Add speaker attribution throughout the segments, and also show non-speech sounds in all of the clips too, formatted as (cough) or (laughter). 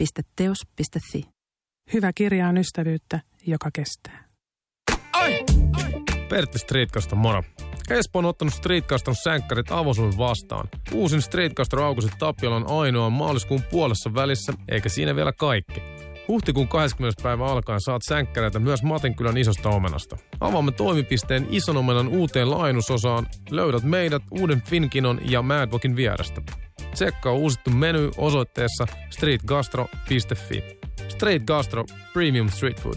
Speaker 1: www.teos.fi.
Speaker 2: Hyvä kirja on ystävyyttä, joka kestää.
Speaker 3: Ai! Pertti Streetcasta moro. Espoo on ottanut Streetcaston sänkkärit avosuun vastaan. Uusin Streetcaster aukusi Tapiolan ainoa maaliskuun puolessa välissä, eikä siinä vielä kaikki. Huhtikuun 20. päivä alkaen saat sänkkäreitä myös Matinkylän isosta omenasta. Avaamme toimipisteen ison omenan uuteen laajennusosaan. Löydät meidät uuden Finkinon ja Madwalkin vierestä. Tsekkaa uusittu menu osoitteessa streetgastro.fi. Street Gastro Premium Street Food.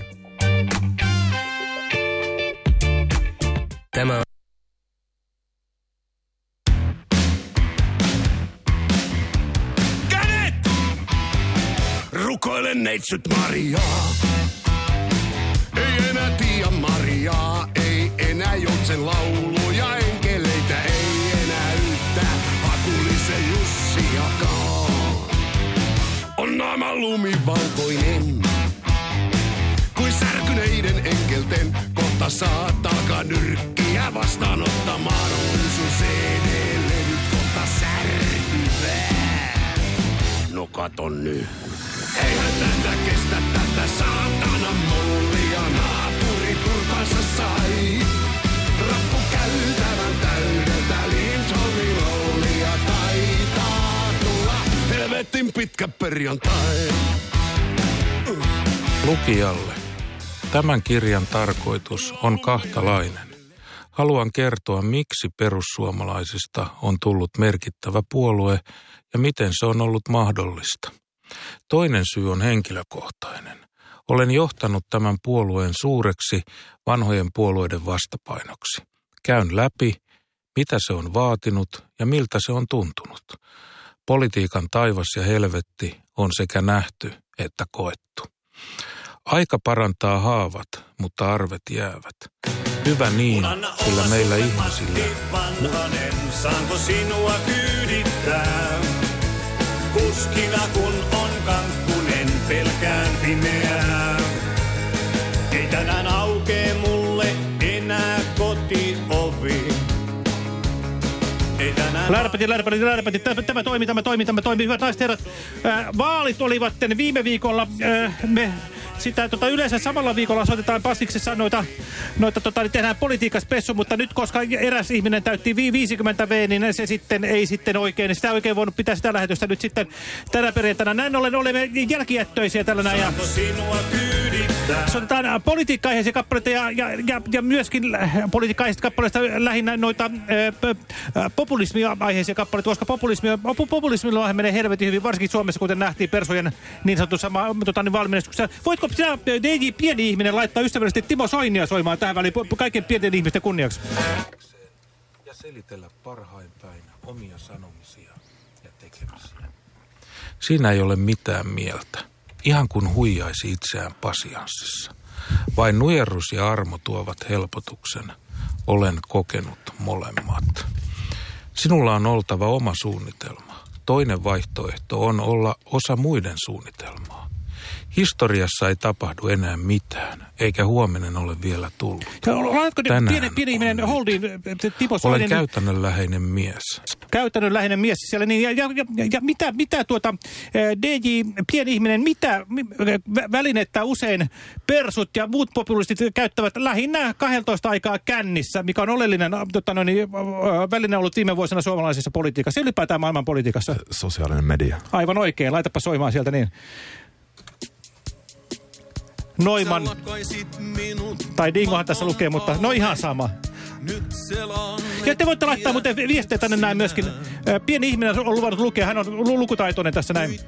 Speaker 4: Tämä
Speaker 5: Kädet! Rukoile neitsyt Mariaa. Ei enää tiia Mariaa, ei enää joutsen lauluja, Naama lumivalkoinen, kuin särkyneiden enkelten, kohta saat nyrkkiä vastaanottamaan. On sun CD-levyt kohta särkyvää. No kato nyt. Eihän tätä kestä tätä saatana Helvetin pitkä perjantai.
Speaker 6: Lukijalle. Tämän kirjan tarkoitus on kahtalainen. Haluan kertoa, miksi perussuomalaisista on tullut merkittävä puolue ja miten se on ollut mahdollista. Toinen syy on henkilökohtainen. Olen johtanut tämän puolueen suureksi vanhojen puolueiden vastapainoksi. Käyn läpi, mitä se on vaatinut ja miltä se on tuntunut. Politiikan taivas ja helvetti on sekä nähty että koettu. Aika parantaa haavat, mutta arvet jäävät. Hyvä niin, sillä meillä ihmisillä
Speaker 7: vanhanen, saanko sinua kyydittää? Kuskina kun on kankkunen, pelkään pimeää.
Speaker 8: Lärpäti, lärpäti, lärpäti. Tämä, tämä toimii, tämä toimii, tämä toimii. Hyvät naiset herrat, äh, vaalit olivat viime viikolla. Äh, me sitä tota, yleensä samalla viikolla soitetaan Passiksessa noita, noita tota, niin tehdään politiikaspessu, mutta nyt koska eräs ihminen täytti 50 V, niin se sitten ei sitten oikein, sitä oikein voinut pitää sitä lähetystä nyt sitten tänä perjantaina. Näin ollen olemme jälkijättöisiä tällä näin. Ja soitetaan äh, politiikka-aiheisia kappaleita ja, ja, ja, ja myöskin äh, politiikka-aiheisista kappaleista lähinnä noita äh, populismia-aiheisia kappaleita, koska populismi, popu- populismilla menee helvetin hyvin, varsinkin Suomessa, kuten nähtiin Persojen niin sanotussa tota, niin valmennuksessa. Voitko sinä, äh, DJ Pieni Ihminen, laittaa ystävällisesti Timo Soinia soimaan tähän väliin kaikkien pienten ihmisten kunniaksi?
Speaker 6: ja selitellä parhain päin omia sanomisia ja tekemisiä. Siinä ei ole mitään mieltä. Ihan kuin huijaisi itseään pasianssissa. Vain nujerrus ja armo tuovat helpotuksen. Olen kokenut molemmat. Sinulla on oltava oma suunnitelma. Toinen vaihtoehto on olla osa muiden suunnitelmaa. Historiassa ei tapahdu enää mitään, eikä huominen ole vielä tullut.
Speaker 8: Ja Oletko
Speaker 6: Tänään
Speaker 8: pieni, pieni ihminen
Speaker 6: nyt.
Speaker 8: holdiin, äh, Timo
Speaker 6: Olen käytännönläheinen mies.
Speaker 8: käytännönläheinen mies siellä. Niin, ja, ja, ja, ja mitä, mitä tuota, eh, DJ, pieni ihminen, mitä mi- vä- välinettä usein persut ja muut populistit käyttävät lähinnä 12 aikaa kännissä, mikä on oleellinen tota, no, niin, väline ollut viime vuosina suomalaisessa politiikassa, ylipäätään maailman politiikassa.
Speaker 9: Sosiaalinen media.
Speaker 8: Aivan oikein, laitapa soimaan sieltä niin. Noiman, tai Dingohan tässä lukee, mutta no ihan sama. Ja te voitte laittaa muuten viestejä tänne näin myöskin. Pieni ihminen on luvannut lukea, hän on lu- lukutaitoinen tässä näin.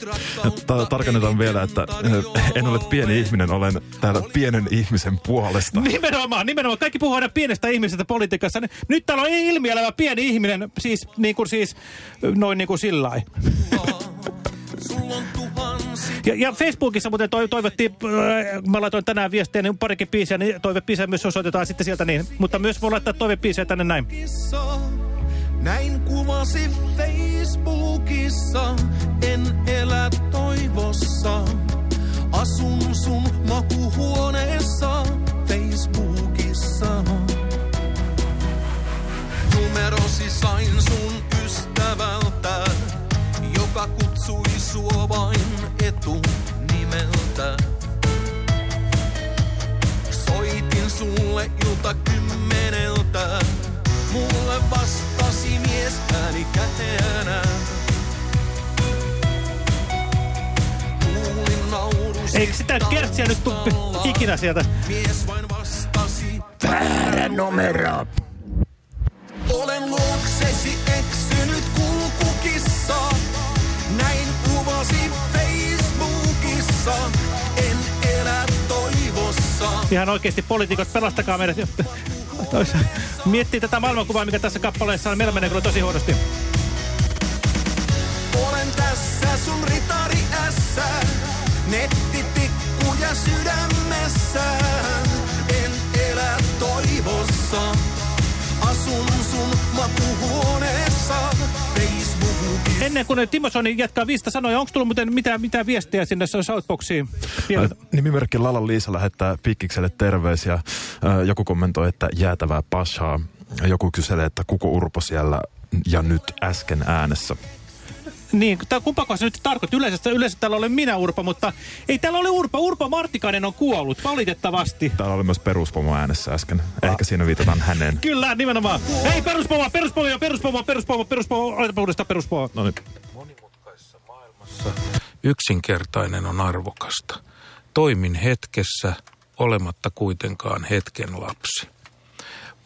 Speaker 9: Ta- tarkennetaan vielä, että en ole pieni ihminen, olen täällä pienen ihmisen puolesta.
Speaker 8: Nimenomaan, nimenomaan. Kaikki puhuu aina pienestä ihmisestä politiikassa. Nyt täällä on ilmielevä pieni ihminen, siis niin kuin siis, noin niin kuin sillä lailla. (laughs) Ja, ja Facebookissa muuten toi, toivottiin, äh, mä laitoin tänään viestiä, niin parikin biisiä, niin toivebiisiä myös osoitetaan sitten sieltä niin. Mutta myös voi laittaa toivebiisiä tänne näin.
Speaker 7: Näin kuvasi Facebookissa, en elä toivossa. Asun sun makuhuoneessa Facebookissa. Numerosi sain sun ystävältä, joka kutsui sua vain etu. sydämeltä. Soitin sulle ilta kymmeneltä. Mulle vastasi mies ääni käteänä.
Speaker 8: Eikö sitä kertsiä nyt tuu ikinä sieltä?
Speaker 7: Mies vain vastasi.
Speaker 5: Väärä numero.
Speaker 7: Olen luoksesi Facebookissa. En elä toivossa.
Speaker 8: Ihan oikeasti poliitikot, pelastakaa meidät. (laughs) Miettii tätä maailmankuvaa, mikä tässä kappaleessa on. Meillä menee kyllä tosi huonosti.
Speaker 7: Olen tässä sun ritari ässä. Nettitikkuja sydämessään.
Speaker 8: Ennen kuin Timo Soni jatkaa viistä sanoja, onko tullut muuten mitään, mitään viestiä sinne Southboxiin? Vielä-
Speaker 9: Nimimerkki Lala Liisa lähettää Pikkikselle terveisiä. Ö, Joku kommentoi, että jäätävää pashaa. Joku kyselee, että kuko Urpo siellä ja nyt äsken äänessä.
Speaker 8: Niin, kumpako se nyt tarkoitti? Yleensä, yleensä täällä olen minä Urpo, mutta ei täällä ole Urpo. Urpo Martikainen on kuollut, valitettavasti.
Speaker 9: Täällä oli myös peruspomo äänessä äsken. Ehkä siinä viitataan häneen.
Speaker 8: Kyllä, nimenomaan. Ei, peruspomo, peruspomo, peruspomo, peruspomo, peruspomo, aloitapa uudestaan peruspomo.
Speaker 9: No niin.
Speaker 6: Monimutkaisessa maailmassa yksinkertainen on arvokasta. Toimin hetkessä, olematta kuitenkaan hetken lapsi.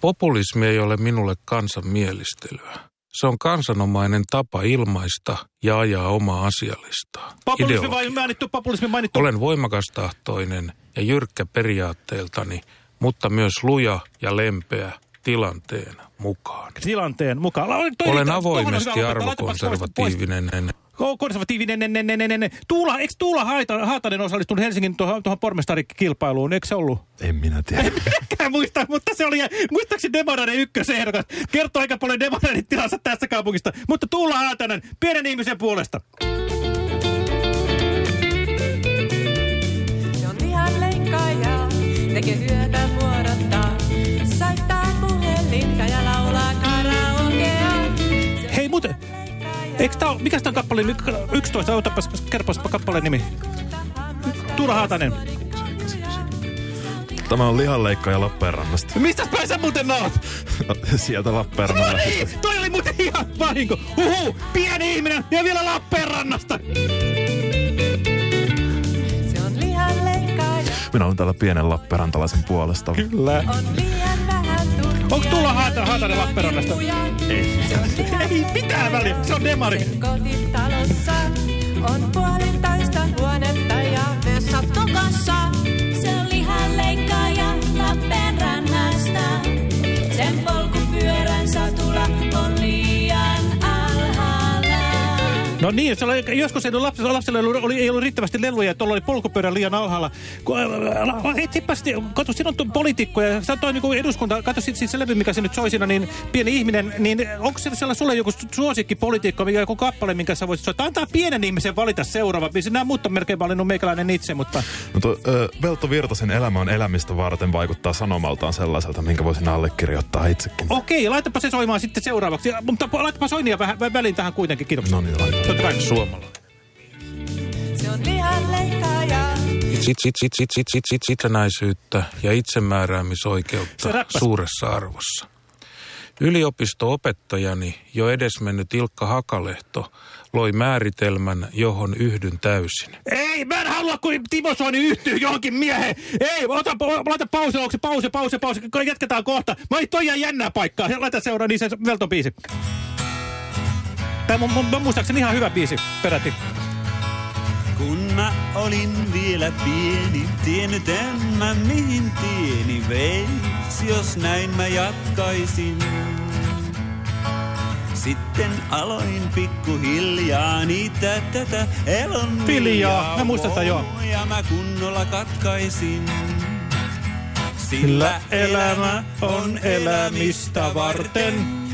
Speaker 6: Populismi ei ole minulle kansan mielistelyä. Se on kansanomainen tapa ilmaista ja ajaa omaa asialistaa.
Speaker 8: Populismi vai mainittu, populismi mainittu.
Speaker 6: Olen voimakastahtoinen ja jyrkkä periaatteeltani, mutta myös luja ja lempeä tilanteen mukaan.
Speaker 8: tilanteen mukaan. Toi-
Speaker 6: Olen
Speaker 8: on
Speaker 6: avoimesti arvokonservatiivinen.
Speaker 8: Konservatiivinen. Ne, ne, ne, ne, ne. Tuula, eikö Tuula Haita- Haatanen osallistunut Helsingin tuohon, tuohon pormestarikilpailuun? Eikö se ollut?
Speaker 9: En minä tiedä.
Speaker 8: Minäkään muista, mutta se oli, muistaakseni Demareiden ykkösehdokas. Kertoo aika paljon Demareiden tilassa tästä kaupungista. Mutta Tuula Haatanen, pienen ihmisen puolesta.
Speaker 1: Se on ihan leikkaaja, tekee työtä
Speaker 8: eikö tää ole, mikä tämä kappale, 11, otapas, kerropaspa kappaleen nimi. Tuula Haatanen.
Speaker 9: Tämä on lihanleikkaaja Lappeenrannasta.
Speaker 8: Mistä päin sä muuten oot?
Speaker 9: Sieltä Lappeenrannan
Speaker 8: No niin, toi oli muuten ihan vahinko. Huhu, pieni ihminen ja vielä Lappeenrannasta.
Speaker 9: Minä olen täällä pienen Lappeenrantalaisen puolesta.
Speaker 8: Kyllä.
Speaker 1: on.
Speaker 8: Onko Tuula Haata- Haatanen Lappeenrannasta?
Speaker 1: Ei.
Speaker 8: Ei mitään väliä, se on demari.
Speaker 1: Kotitalossa on puolentoista huonetta ja vessat kokossa.
Speaker 8: No niin, se oli, joskus ei ollut lapsella, lapsella ei ollut, oli, ei ollut riittävästi leluja, että tuolla oli polkupyörä liian alhaalla. Kun, äh, Etsipä sitten, kato, siinä on poliitikkoja, ja sä toi niinku eduskunta, kato sit, sit se levy, mikä se nyt soi siinä, niin pieni ihminen, niin onko se siellä sulle joku suosikkipolitiikko, mikä joku kappale, minkä sä voisit soittaa? Antaa pienen ihmisen valita seuraava biisi. Nämä muut on melkein valinnut meikäläinen itse, mutta
Speaker 9: No tuo, ö, Velto Virtasen elämä on elämistä varten vaikuttaa sanomaltaan sellaiselta, minkä voisin allekirjoittaa itsekin.
Speaker 8: okei, laitapa se soimaan sitten seuraavaksi. Mutta laitapa Soinia vähän vä- väliin tähän kuitenkin, kiitoksia.
Speaker 9: No niin, laitetaan.
Speaker 8: Totta kai.
Speaker 6: Suomalainen.
Speaker 1: Se on lihan leikkaaja.
Speaker 6: Sit, sit, sit, sit, sit, sit, sit, itsenäisyyttä ja
Speaker 8: Se
Speaker 6: itsemääräämisoikeutta suuressa arvossa. Yliopisto-opettajani, jo edesmennyt Ilkka Hakalehto, loi määritelmän, johon yhdyn täysin.
Speaker 8: Ei, mä en halua, kun Timo Soini yhtyy johonkin mieheen. Ei, ota, laita pause, onko se pause, pause, pause. Jatketaan kohta. Mä toi jää jännää paikkaa. Laita seuraa, niin se Velton biisi. Tämä on mun, mun muistaakseni ihan hyvä biisi peräti.
Speaker 10: Kun mä olin vielä pieni, tiennyt en mä mihin tieni veis, jos näin mä jatkaisin. Sitten aloin pikkuhiljaa niitä tätä elon
Speaker 8: Hiljaa. Mä muistan joo.
Speaker 10: Ja mä kunnolla katkaisin.
Speaker 8: Sillä elämä on elämistä varten.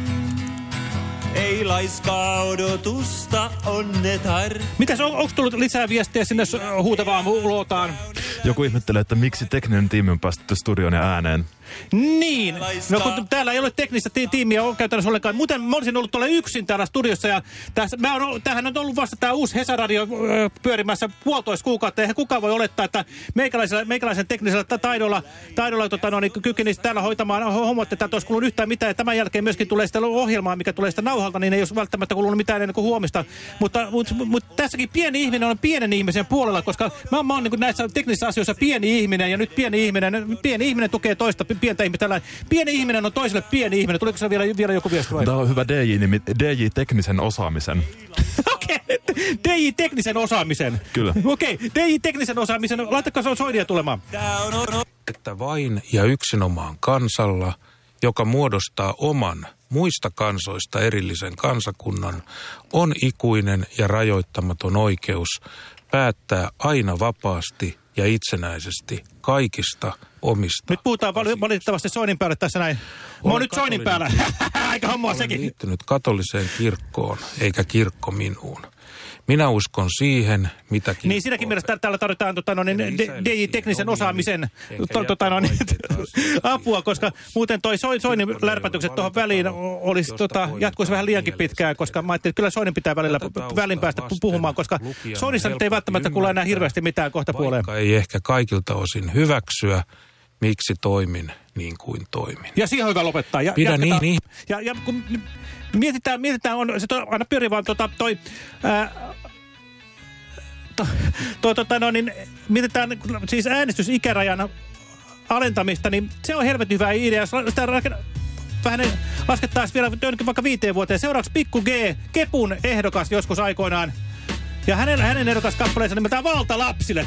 Speaker 10: Ei laiskaa odotusta onnetar.
Speaker 8: Mitäs, on, onko tullut lisää viestiä sinne huutavaan luotaan?
Speaker 9: Joku ihmettelee, että miksi tekninen tiimi on päästetty studioon ja ääneen.
Speaker 8: Niin, no kun täällä ei ole teknistä ti tiimiä on käytännössä ollenkaan. Muuten mä olisin ollut tuolla yksin täällä studiossa ja tässä, mä on, tämähän on ollut vasta tämä uusi Hesaradio pyörimässä puolitoista kuukautta. Eihän kukaan voi olettaa, että meikäläisellä, meikäläisen teknisellä ta- taidolla, taidolla tota, no, niin kykenisi täällä hoitamaan hommat, että olisi kulunut yhtään mitään. Ja tämän jälkeen myöskin tulee sitä ohjelmaa, mikä tulee sitä nauhalta, niin ei olisi välttämättä kulunut mitään ennen kuin huomista. Mutta, mutta, mutta tässäkin pieni ihminen on pienen ihmisen puolella, koska mä, mä oon niin näissä teknisissä asioissa pieni ihminen ja nyt pieni ihminen, pieni ihminen tukee toista pientä ihmistä. Tällä, pieni ihminen on toiselle pieni ihminen. Tuliko se vielä, vielä joku viesti vai?
Speaker 9: Tämä on hyvä DJ-nimi, DJ Teknisen osaamisen. (laughs)
Speaker 8: Okei, okay. DJ Teknisen osaamisen.
Speaker 9: Kyllä.
Speaker 8: Okei, okay. DJ Teknisen osaamisen. Laittakaa se on soidia tulemaan.
Speaker 6: että vain ja yksinomaan kansalla, joka muodostaa oman muista kansoista erillisen kansakunnan, on ikuinen ja rajoittamaton oikeus päättää aina vapaasti ja itsenäisesti kaikista omista.
Speaker 8: Nyt puhutaan val valitettavasti Soinin päälle tässä näin. Mä oon nyt Soinin päällä. (laughs) Aika hommaa sekin.
Speaker 6: liittynyt katoliseen kirkkoon, eikä kirkko minuun. Minä uskon siihen, mitä
Speaker 8: Niin siinäkin mielessä tää- täällä tarvitaan tota, no, niin,
Speaker 6: Eli
Speaker 8: D-
Speaker 6: isällisiä
Speaker 8: DJ Teknisen
Speaker 6: omia,
Speaker 8: osaamisen to, tota, no, niin, (laughs) apua, koska muuten toi Soin, Soinin lärpätykset tuohon väliin olisi, tota, jatkuisi vähän liiankin pitkään, koska mä ajattelin, että kyllä Soinin pitää välillä välin päästä puhumaan, koska Soinissa nyt ei välttämättä kuule enää hirveästi mitään kohta puoleen.
Speaker 6: Ei ehkä kaikilta osin hyväksyä, miksi toimin niin kuin toimin.
Speaker 8: Ja siihen on hyvä lopettaa. Ja,
Speaker 6: Pidä niin, niin.
Speaker 8: Ja, ja kun mietitään, mietitään on, se to, aina pyörii vaan tota, toi... Ää, to, toi, tota, no, niin, mietitään siis äänestysikärajan alentamista, niin se on helvetin hyvä idea. Sitä vähän laskettaisiin vielä jonnekin vaikka viiteen vuoteen. Seuraavaksi Pikku G, Kepun ehdokas joskus aikoinaan. Ja hänen, hänen ehdokas kappaleensa nimeltään Valta lapsille.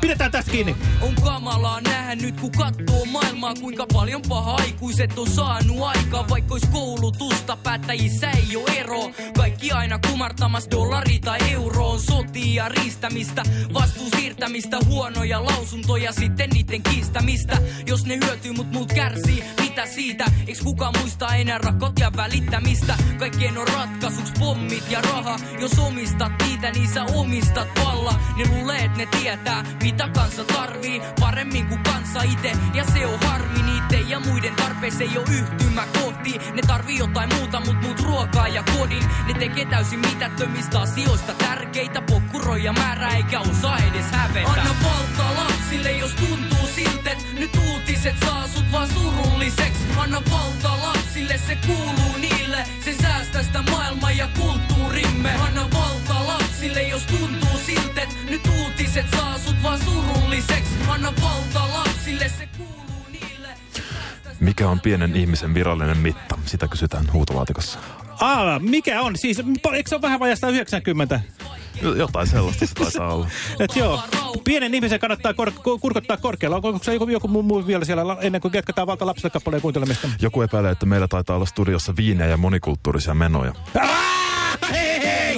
Speaker 8: Pidetään tästä kiinni.
Speaker 11: On kamalaa nähdä nyt kun kattoo maailmaa Kuinka paljon paha aikuiset on saanut aikaa. Vaikka ois koulutusta päättäjissä ei oo ero. Kaikki aina kumartamas dollari tai euroon. Sotia riistämistä, vastuun siirtämistä Huonoja lausuntoja sitten niiden kiistämistä. Jos ne hyötyy mut muut kärsii, mitä siitä? Eiks kukaan muista enää rakkaut ja välittämistä? Kaikkien on ratkaisuks pommit ja raha. Jos omistat niitä, niin sä omistat valla. Ne luulee, et ne tietää, mitä kansa tarvii Paremmin kuin kansa ite, ja se on harmi Niiden ja muiden tarpeeseen ei oo yhtymä kohti. Ne tarvii jotain muuta, mut muut ruokaa ja kodin. Ne tekee täysin mitättömistä asioista tärkeitä. Pokkuroja määrää eikä osaa edes hävetä. Anna valtaa lapsille, jos tuntuu siltet Nyt uutiset saa sut vaan surulliseks Anna valtaa lapsille, se kuuluu niille. Se säästää sitä maailmaa ja kulttuurimme. Anna valtaa lapsille, jos tuntuu siltet Nyt uutiset saa sut vaan surulliseks Anna valtaa lapsille, se kuuluu niille
Speaker 9: Mikä on pienen ihmisen virallinen mitta? Sitä kysytään huutolaatikossa.
Speaker 8: Aa, mikä on? Siis, eikö se ole vähän vajaa 190?
Speaker 9: Jotain sellaista se taitaa olla. (laughs)
Speaker 8: Et joo, pienen ihmisen kannattaa kor ku- kurkottaa korkealla. Onko, se joku, joku muu, muu vielä siellä ennen kuin jatketaan valta lapsille kappaleen kuuntelemista?
Speaker 9: Joku epäilee, että meillä taitaa olla studiossa viinejä ja monikulttuurisia menoja.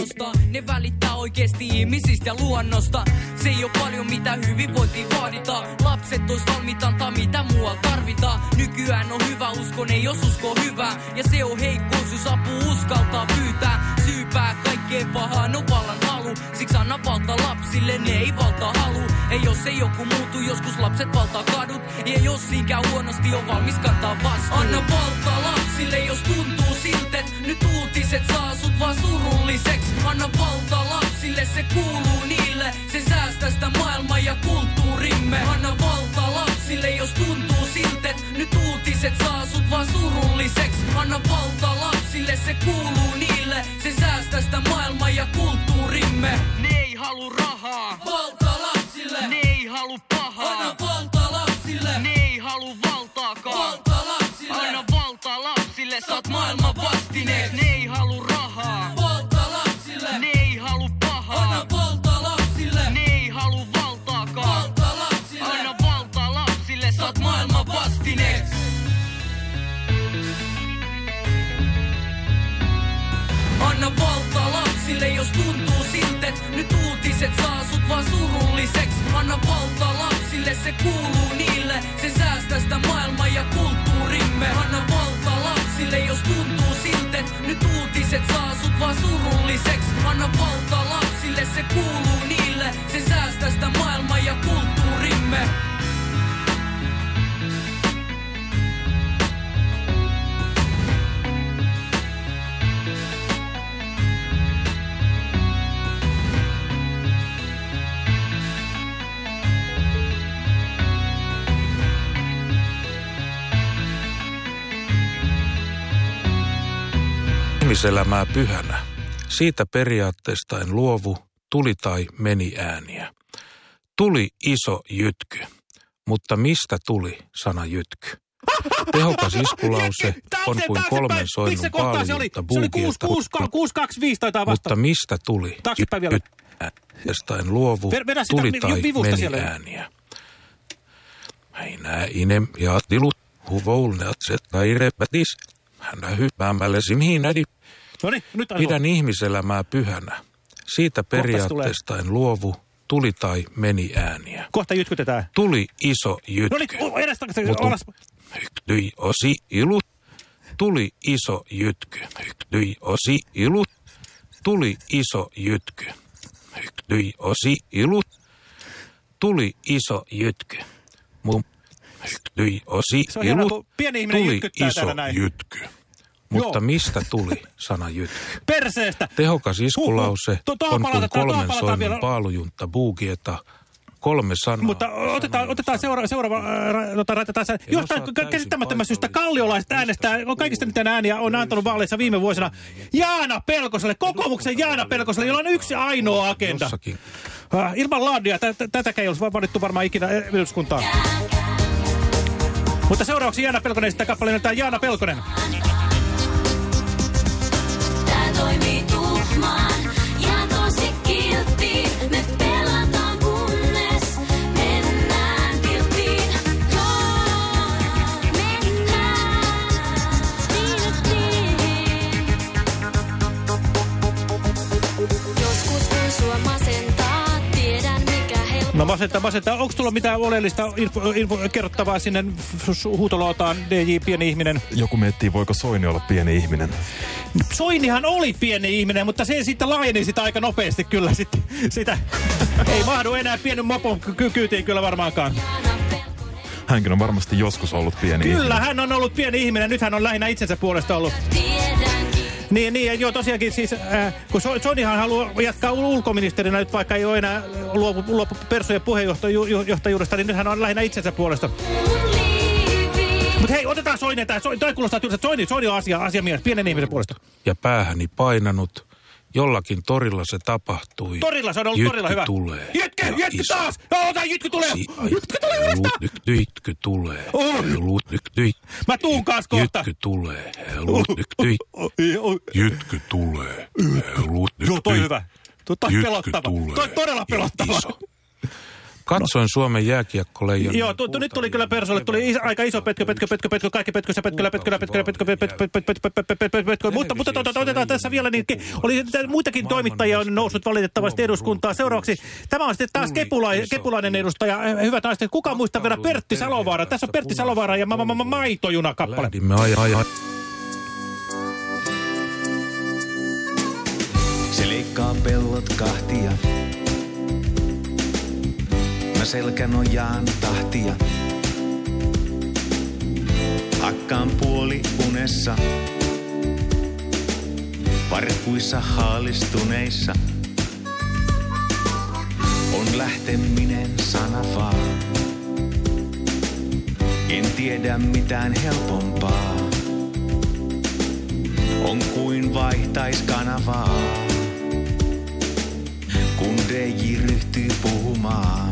Speaker 11: Luonnosta. Ne välittää oikeesti ihmisistä ja luonnosta. Se ei oo paljon mitä hyvinvointiin vaaditaan. Lapset ois valmiit antaa mitä muualla tarvitaan. Nykyään on hyvä uskon, ei jos usko hyvää. Ja se on heikkous, jos apu uskaltaa pyytää. Syypää kaikkeen pahaan on vallan halu. Siksi anna valta lapsille, ne ei valta halu. Ei jos ei joku muutu, joskus lapset valtaa kadut. Ja jos käy huonosti, on valmis kantaa vastuun. Anna valta lapsille, jos tuntuu siltet. Nyt uutiset saa sut vaan surulliseks. Anna valta lapsille, se kuuluu niille. Se säästää sitä maailmaa ja kulttuurimme. Anna valta lapsille, jos tuntuu siltet. Nyt uutiset saa sut vaan surulliseks. Anna valta lapsille, se kuuluu niille. Se säästää sitä maailmaa ja kulttuurimme. Ne ei halu rahaa. Valta lapsille. Ne ei halu pahaa. Anna valta lapsille. Ne ei halu valtaakaan. Valta lapsille. Anna valta lapsille. Saat maailman vastineet. Anna valta lapsille, jos tuntuu siltet. Nyt uutiset saa sut vaan surulliseks. Anna valta lapsille, se kuuluu niille. Se säästää sitä maailmaa ja kulttuurimme. Anna valta lapsille, jos tuntuu siltet. Nyt uutiset saa sut vaan surulliseks. Anna valta lapsille, se kuuluu niille. Se säästää sitä maailmaa ja kulttuurimme.
Speaker 6: Ihmiselämää pyhänä. Siitä periaatteesta en luovu, tuli tai meni ääniä. Tuli iso jytky, mutta mistä tuli sana jytky? Tehokas iskulause on kuin kolmen soinnun paaluutta buukielta,
Speaker 8: 625 taitaa
Speaker 6: mutta
Speaker 8: vastata.
Speaker 6: mistä tuli
Speaker 8: Taaksepäin vielä.
Speaker 6: jytky? en luovu, tuli tai meni ääniä. Heinää inem ja tilut huvoulneatset tai repätis. Hänä hyppäämälle mihin ädi.
Speaker 8: No niin, nyt on
Speaker 6: Pidän ihmiselämää pyhänä. Siitä periaatteesta en luovu, tuli tai meni ääniä.
Speaker 8: Kohta jytkytetään.
Speaker 6: Tuli iso
Speaker 8: No
Speaker 6: jytky.
Speaker 8: niin, edes takaisin,
Speaker 6: hyktyi osi ilut. Tuli iso jytky. Hyktyi osi ilut. Tuli iso jytky. Hyktyi osi ilut. Tuli iso jytky. Mun hyktyi osi
Speaker 8: Se on kun pieni ihminen
Speaker 6: Tuli iso
Speaker 8: täällä näin.
Speaker 6: jytky. Mutta
Speaker 8: Joo.
Speaker 6: mistä tuli sana jytky? (laughs)
Speaker 8: Perseestä.
Speaker 6: Tehokas iskulause.
Speaker 8: To- tohon
Speaker 6: on kuin kolmen
Speaker 8: vielä.
Speaker 6: paalujunta buukieta. Kolme sanaa.
Speaker 8: Mutta otetaan, otetaan seuraava, seuraava äh, tota, raitetaan sen. Jostain käsittämättömästä syystä kalliolaiset äänestää, on kaikista niiden ääniä on antanut vaaleissa viime vuosina Jaana Pelkoselle, kokoomuksen Jaana Pelkoselle, jolla on yksi ainoa agenda.
Speaker 6: Jossakin.
Speaker 8: Äh, ilman laadia, tä- tä- tätäkään ei olisi valittu varmaan ikinä eduskuntaan. Mutta seuraavaksi Jaana Pelkonen sitä kappaleen Jaana Pelkonen.
Speaker 4: Tää toimii
Speaker 8: No masentaa, masentaa. Onko tulla mitään oleellista info, info, kerrottavaa sinne huutolootaan, DJ, pieni ihminen?
Speaker 9: Joku miettii, voiko Soini olla pieni ihminen.
Speaker 8: Soinihan oli pieni ihminen, mutta se sitten laajeni sitä aika nopeasti kyllä. Sit, sitä ei mahdu enää pienen mopon ky kyytiin kyllä varmaankaan.
Speaker 9: Hänkin on varmasti joskus ollut pieni
Speaker 8: Kyllä,
Speaker 9: ihminen.
Speaker 8: hän on ollut pieni ihminen. Nyt hän on lähinnä itsensä puolesta ollut.
Speaker 4: Tiedänkin.
Speaker 8: Niin, niin joo, tosiaankin siis, äh, kun so Sonihan haluaa jatkaa ul ulkoministerinä nyt, vaikka ei ole enää luopu, luopu persujen puheenjohtajuudesta, niin nyt hän on lähinnä itsensä puolesta. Mutta hei, otetaan tää. Soini, toi kuulostaa tylsä. Soini, Soini on asia, asiamies, pienen ihmisen puolesta.
Speaker 6: Ja päähäni painanut. Jollakin torilla se tapahtui.
Speaker 8: Torilla, se on ollut
Speaker 6: Jytky
Speaker 8: torilla, hyvä.
Speaker 6: tulee.
Speaker 8: Jytky, jytky
Speaker 6: iso.
Speaker 8: taas! No, ota, jytky tulee!
Speaker 6: Si- ai-
Speaker 8: Jytky tulee uudestaan!
Speaker 6: Jytky, jytky tulee. Elu- Jytky,
Speaker 8: Mä tuun kanssa kohta.
Speaker 6: jytky tulee. Elu- Jytky, jytky tulee. Elu-
Speaker 8: Joo, toi
Speaker 6: jytky,
Speaker 8: hyvä. Tuo
Speaker 6: jytky
Speaker 8: pelottava.
Speaker 6: tulee.
Speaker 8: Toi todella
Speaker 6: Ja
Speaker 8: pelottava.
Speaker 6: iso. Katsoin no. Suomen jääkiekkolajon.
Speaker 8: Joo, tu, tu, nyt tuli kyllä persoille. tuli iso, aika iso petkö, petkö, petkö, petkö, kaikki petkö, petkö, petkö, petkö, petkö, petkö, mutta, mutta otetaan tässä vielä, niin oli muitakin toimittajia on noussut valitettavasti eduskuntaa. Seuraavaksi, tämä on sitten taas kepulainen edustaja. Hyvät naiset, kuka muistaa vielä Pertti Salovaara? Tässä on Pertti Salovaara ja maitojuna kappale.
Speaker 6: Lähdimme ajaa.
Speaker 12: Se leikkaa pellot kahtia Mä selkänojaan tahtia. Hakkaan puoli unessa. Varkuissa haalistuneissa. On lähteminen sana vaan. En tiedä mitään helpompaa. On kuin vaihtais kanavaa, kun DJ ryhtyy puhumaan.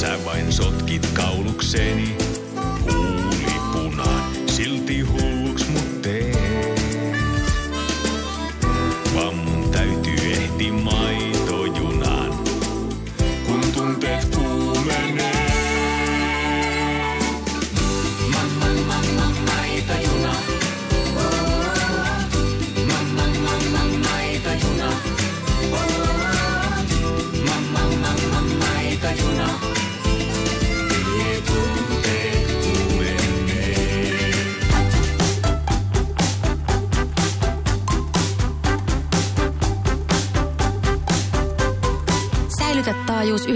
Speaker 12: Sä vain sotkit kaulukseni,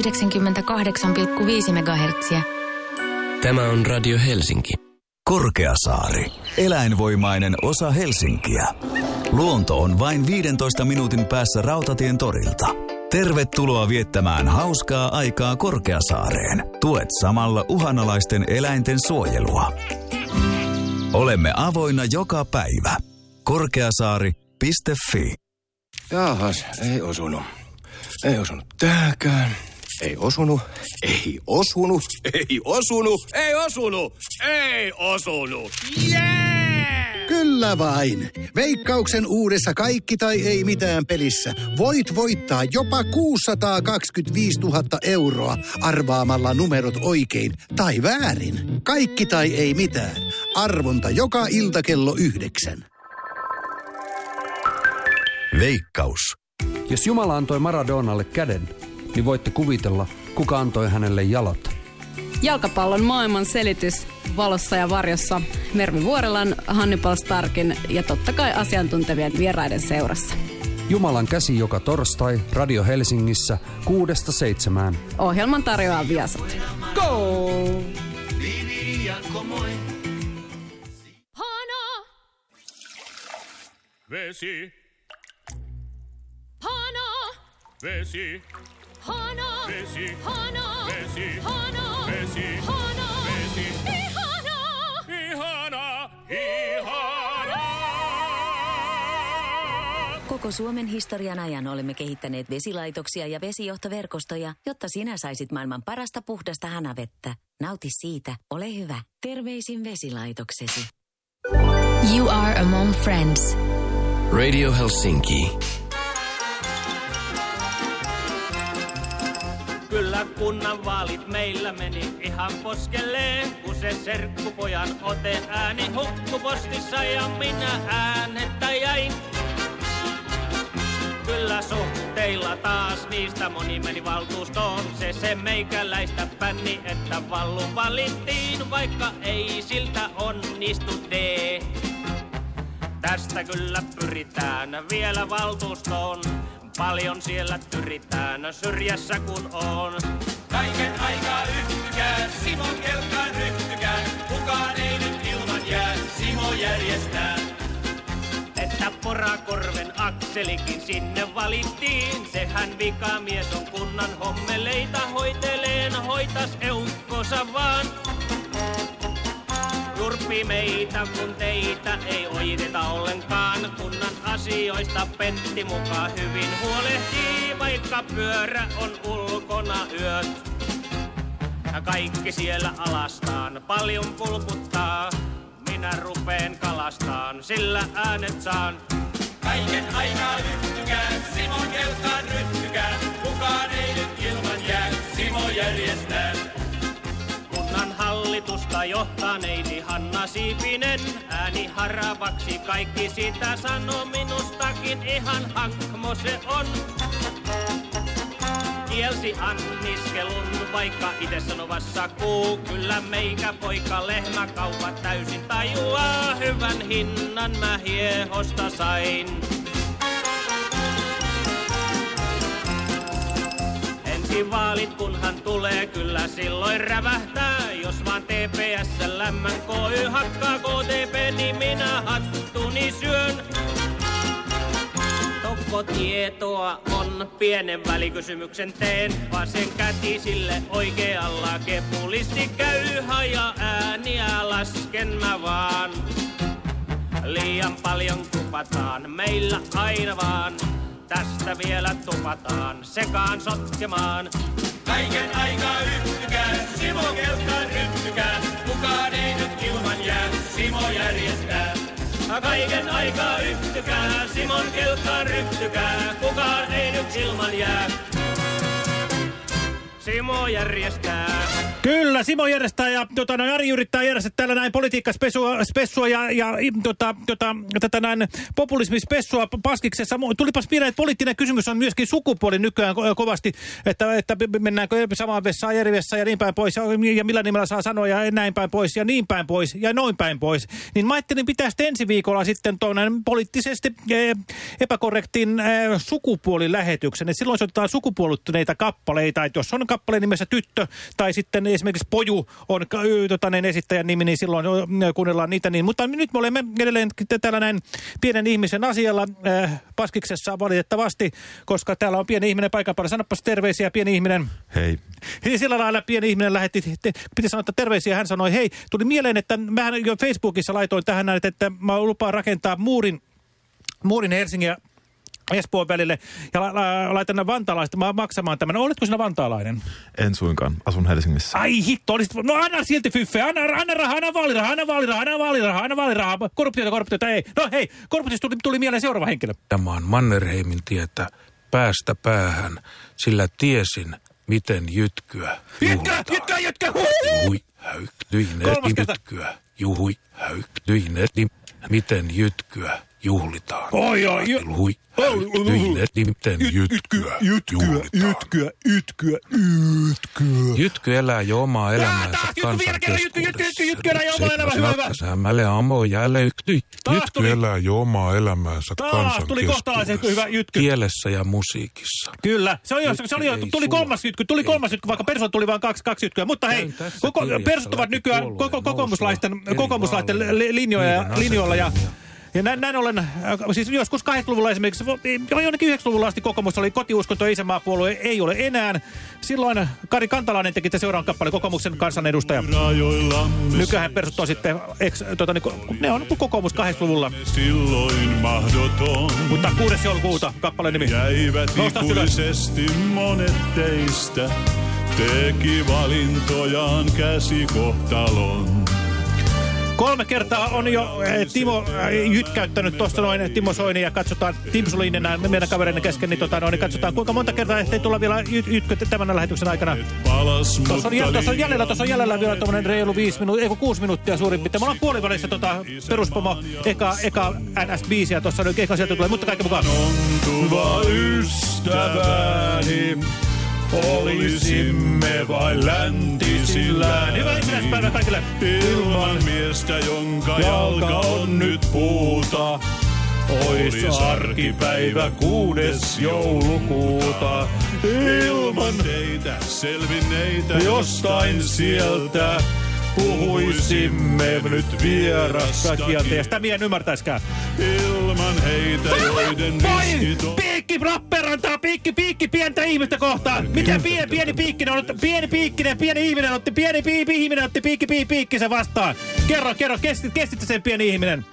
Speaker 13: 98,5 MHz.
Speaker 14: Tämä on Radio Helsinki.
Speaker 15: Korkeasaari. Eläinvoimainen osa Helsinkiä. Luonto on vain 15 minuutin päässä Rautatien torilta. Tervetuloa viettämään hauskaa aikaa Korkeasaareen. Tuet samalla uhanalaisten eläinten suojelua. Olemme avoinna joka päivä. Korkeasaari.fi
Speaker 13: Jaahas, ei osunut. Ei osunut tähänkään. Ei osunut, ei osunut, ei osunut, ei osunut, ei osunut. Yeah!
Speaker 16: Kyllä vain. Veikkauksen uudessa kaikki tai ei mitään pelissä voit voittaa jopa 625 000 euroa arvaamalla numerot oikein tai väärin. Kaikki tai ei mitään. Arvonta joka ilta kello yhdeksän.
Speaker 15: Veikkaus.
Speaker 17: Jos Jumala antoi Maradonalle käden, niin voitte kuvitella, kuka antoi hänelle jalat.
Speaker 18: Jalkapallon maailman selitys valossa ja varjossa Mervi Vuorelan, Hannibal Starkin ja totta kai asiantuntevien vieraiden seurassa.
Speaker 17: Jumalan käsi joka torstai Radio Helsingissä kuudesta seitsemään.
Speaker 18: Ohjelman tarjoaa Viasat. Go!
Speaker 10: Vesi,
Speaker 19: Hana!
Speaker 10: vesi,
Speaker 19: Hana!
Speaker 10: vesi,
Speaker 19: Hana!
Speaker 10: vesi,
Speaker 19: Hana!
Speaker 10: vesi,
Speaker 19: Hana!
Speaker 10: vesi.
Speaker 19: Ihana!
Speaker 10: Ihana, ihana.
Speaker 20: Koko Suomen historian ajan olemme kehittäneet vesilaitoksia ja vesijohtoverkostoja, jotta sinä saisit maailman parasta puhdasta hanavettä. Nauti siitä, ole hyvä. Terveisin vesilaitoksesi.
Speaker 14: You are among friends. Radio Helsinki.
Speaker 21: Kyllä kunnanvaalit meillä meni ihan poskelleen, kun se serkkupojan ote ääni hukkupostissa ja minä äänettä jäin. Kyllä suhteilla taas niistä moni meni valtuustoon. Se se meikäläistä pänni, että vallu valittiin, vaikka ei siltä onnistu tee. Tästä kyllä pyritään vielä valtuustoon. Paljon siellä tyritään syrjässä kun on. Kaiken aikaa yhtykää, Simon kelkaan ryhtykää. Kukaan ei nyt ilman jää, Simo järjestää. Että porakorven akselikin sinne valittiin. Sehän vikamies on kunnan hommeleita hoiteleen, hoitas eukkosa vaan. Jurppi meitä, kun teitä ei ojiteta ollenkaan. Kunnan asioista Pentti mukaan hyvin huolehtii, vaikka pyörä on ulkona yöt. Ja kaikki siellä alastaan paljon pulputtaa. Minä rupeen kalastaan, sillä äänet saan. Kaiken aikaa yhtykää, Simon kelkaan ryhtykää. Kukaan ei nyt ilman jää, Simo järjestää. Hallitusta johtaa neiti Hanna Siipinen. Ääni haravaksi kaikki sitä sanoo minustakin ihan hankmo se on. Kielsi anniskelun, vaikka itse sanovassa kuu. Kyllä meikä poika lehmäkauppa täysin tajuaa. Hyvän hinnan mä hiehosta sain. Ensi vaalit kunhan tulee, kyllä silloin rävähtää. Jos vaan TPS lämmän KY hakkaa KTP, niin minä hattuni syön. Tietoa on pienen välikysymyksen teen. Vasen käti sille oikealla kepulisti käy haja ääniä lasken mä vaan. Liian paljon kupataan meillä aina vaan. Tästä vielä tupataan sekaan sotkemaan. Kaiken aikaa yhtykää, Simo kelkaan ryhtykää. Kukaan ei nyt ilman jää, Simo järjestää. Kaiken aikaa yhtykää, Simon kelkaan ryhtykää. Kukaan ei nyt ilman jää. Simo järjestää.
Speaker 8: Kyllä, Simo järjestää ja tota, noin Ari yrittää järjestää täällä näin politiikkaspessua spessua ja, ja tota, tota, tätä näin populismispessua paskiksessa. Tulipas mieleen, että poliittinen kysymys on myöskin sukupuoli nykyään ko- kovasti, että, että mennäänkö samaan vessaan eri vessaan ja niin päin pois ja, millä nimellä saa sanoa ja näin päin pois ja niin päin pois ja noin päin pois. Niin mä ajattelin pitää sitten ensi viikolla sitten tuonne poliittisesti eh, epäkorrektin eh, sukupuolilähetyksen. Et silloin se otetaan sukupuolittuneita kappaleita, että jos on kappale nimessä tyttö tai sitten esimerkiksi poju on ka- y- tota, niin esittäjän nimi, niin silloin kuunnellaan niitä. Niin. Mutta nyt me olemme edelleen täällä näin pienen ihmisen asialla äh, Paskiksessa valitettavasti, koska täällä on pieni ihminen paikan päällä. Sanopas terveisiä, pieni ihminen.
Speaker 9: Hei.
Speaker 8: Niin sillä lailla pieni ihminen lähetti, te, piti sanoa, että terveisiä. Hän sanoi, hei, tuli mieleen, että mähän jo Facebookissa laitoin tähän näin, että mä lupaan rakentaa muurin, muurin Helsingin ja Espoon välille ja la, la, laitan vantaalaista mä maksamaan tämän. Oletko sinä vantaalainen?
Speaker 9: En suinkaan. Asun Helsingissä.
Speaker 8: Ai hitto, olisit, no anna silti fyffe, anna, anna rahaa, anna vaalirahaa, anna vaalirahaa, anna vaalirahaa, anna vaalirahaa, korruptiota, korruptiota, ei. No hei, korruptiosta tuli, tuli mieleen seuraava henkilö.
Speaker 6: Tämä on Mannerheimin tietä päästä päähän, sillä tiesin, miten jytkyä
Speaker 8: Jytkä, jytkä, jytkä!
Speaker 6: Juhui,
Speaker 8: kerta.
Speaker 6: jytkyä. Juhui, häyktyinen, miten jytkyä juhlitaan.
Speaker 8: Oi, oi,
Speaker 6: häyktyinen, miten jytkyä juhlitaan.
Speaker 8: Jytkyä, jytkyä, jytkyä.
Speaker 6: Jytky elää jo omaa elämäänsä kansan
Speaker 8: Jytky, elää jo omaa elämää, hyvä, hyvä.
Speaker 6: Sämälle amo jälleen yhtyi.
Speaker 8: Jytky
Speaker 6: elää jo omaa elämäänsä
Speaker 8: tuli hyvä jytky.
Speaker 6: Kielessä ja musiikissa.
Speaker 8: Kyllä, se, oli, jo- se oli jo, tuli kolmas jytky, tuli kolmas jytky, vaikka persoon tuli vain kaksi, kaksi jytkyä. Mutta hei, koko, persut ovat nykyään koko, kokoomuslaisten, linjoilla ja. Ja näin, näin ollen, äh, siis joskus 80-luvulla esimerkiksi, jo jonnekin 90-luvulla asti kokoomus oli kotiuskonto ja isänmaapuolue, ei ole enää. Silloin Kari Kantalainen teki seuraavan kappaleen kokoomuksen kansanedustaja. Nykyään persut on sitten, ex, tota, niin, ne on kokoomus 80-luvulla.
Speaker 22: Silloin mahdoton.
Speaker 8: Mutta 6. joulukuuta kappaleen nimi.
Speaker 22: Jäivät ikuisesti monet teistä. Teki valintojaan käsikohtalon.
Speaker 8: Kolme kertaa on jo eh, Timo eh, jytkäyttänyt tuosta noin Timo Soini ja katsotaan Tim Sulinen näin meidän kavereiden kesken, niin, tota, noin, niin katsotaan kuinka monta kertaa ehtii tulla vielä jyt, jytkö tämän lähetyksen aikana. Tuossa on, tuossa on jäljellä, tuossa on jäljellä vielä tuommoinen reilu viisi minuuttia, ei kuusi minuuttia suurin piirtein. Me ollaan puolivälissä tota peruspomo eka, eka NS5 ja tuossa nyt eka sieltä tulee, mutta kaikki mukaan.
Speaker 22: Tuva ystäväni, olisimme vain läntisillä.
Speaker 8: Hyvää itsenäispäivää kaikille.
Speaker 22: Ilman miestä, jonka jalka on nyt puuta. Ois arkipäivä kuudes joulukuuta. Ilman teitä selvinneitä jostain sieltä. Puhuisimme nyt
Speaker 8: sitä mien ymmärtäiskään.
Speaker 22: Ilman heitä, joiden
Speaker 8: Vai!
Speaker 22: riskit on...
Speaker 8: Piikki rapperantaa, piikki, piikki pientä ihmistä kohtaan. Miten pieni, pieni piikkinen on, pieni piikkinen, pieni ihminen otti, pieni pii, pii, ihminen otti piikki, pii, piikkisen vastaan. Kerro, kerro, kestit, kestitkö sen pieni ihminen?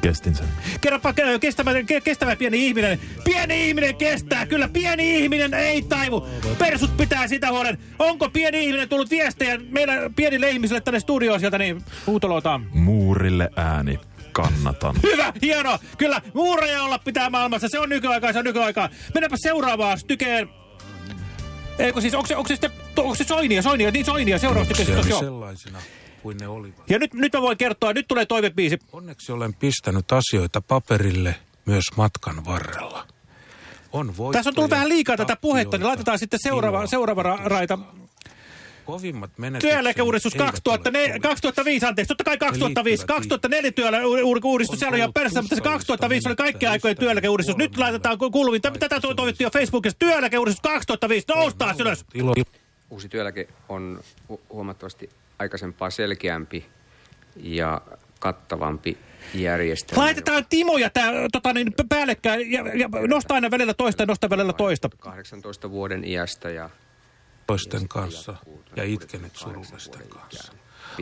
Speaker 9: Kestin sen.
Speaker 8: Kerropa ke- kestävä, ke- kestävä pieni ihminen. Pieni ihminen kestää, kyllä pieni ihminen ei taivu. Persut pitää sitä huolen. Onko pieni ihminen tullut viestejä meillä pienille ihmisille tänne studioon sieltä, niin huutolotaan.
Speaker 9: Muurille ääni. Kannatan.
Speaker 8: Hyvä, hieno. Kyllä, muureja olla pitää maailmassa. Se on nykyaikaa, se on nykyaikaa. Mennäänpä seuraavaan tykeen. Eikö siis, onko se, onko se, sitten, onko se Soinia, Soinia, niin Soinia, seuraavasti
Speaker 6: Se
Speaker 8: kysytään.
Speaker 6: oli
Speaker 8: Joo.
Speaker 6: sellaisina kuin ne olivat.
Speaker 8: Ja nyt, nyt mä voin kertoa, nyt tulee toivebiisi.
Speaker 6: Onneksi olen pistänyt asioita paperille myös matkan varrella. On
Speaker 8: Tässä on tullut vähän liikaa tätä puhetta, niin laitetaan sitten seuraava, seuraava ra raita.
Speaker 6: Kovimmat menetykseni
Speaker 8: Työeläkeuudistus
Speaker 6: eivät
Speaker 8: 2004, 2005, anteeksi, totta kai 2005, 2004 työeläkeuudistus, siellä oli ihan perässä, mutta se 2005 oli kaikkien aikojen työeläkeuudistus. Nyt laitetaan ku- kuuluviin, tätä to- toivottiin jo Facebookissa, työeläkeuudistus 2005, noustaa ylös.
Speaker 23: Uusi työeläke on hu- huomattavasti aikaisempaa selkeämpi ja kattavampi järjestelmä.
Speaker 8: Laitetaan Timo ja tää, tota niin, päällekkäin, ja, ja nosta aina välillä toista ja nosta välillä toista.
Speaker 23: 18 vuoden iästä ja
Speaker 6: toisten kanssa ja itkenyt surullisten kanssa.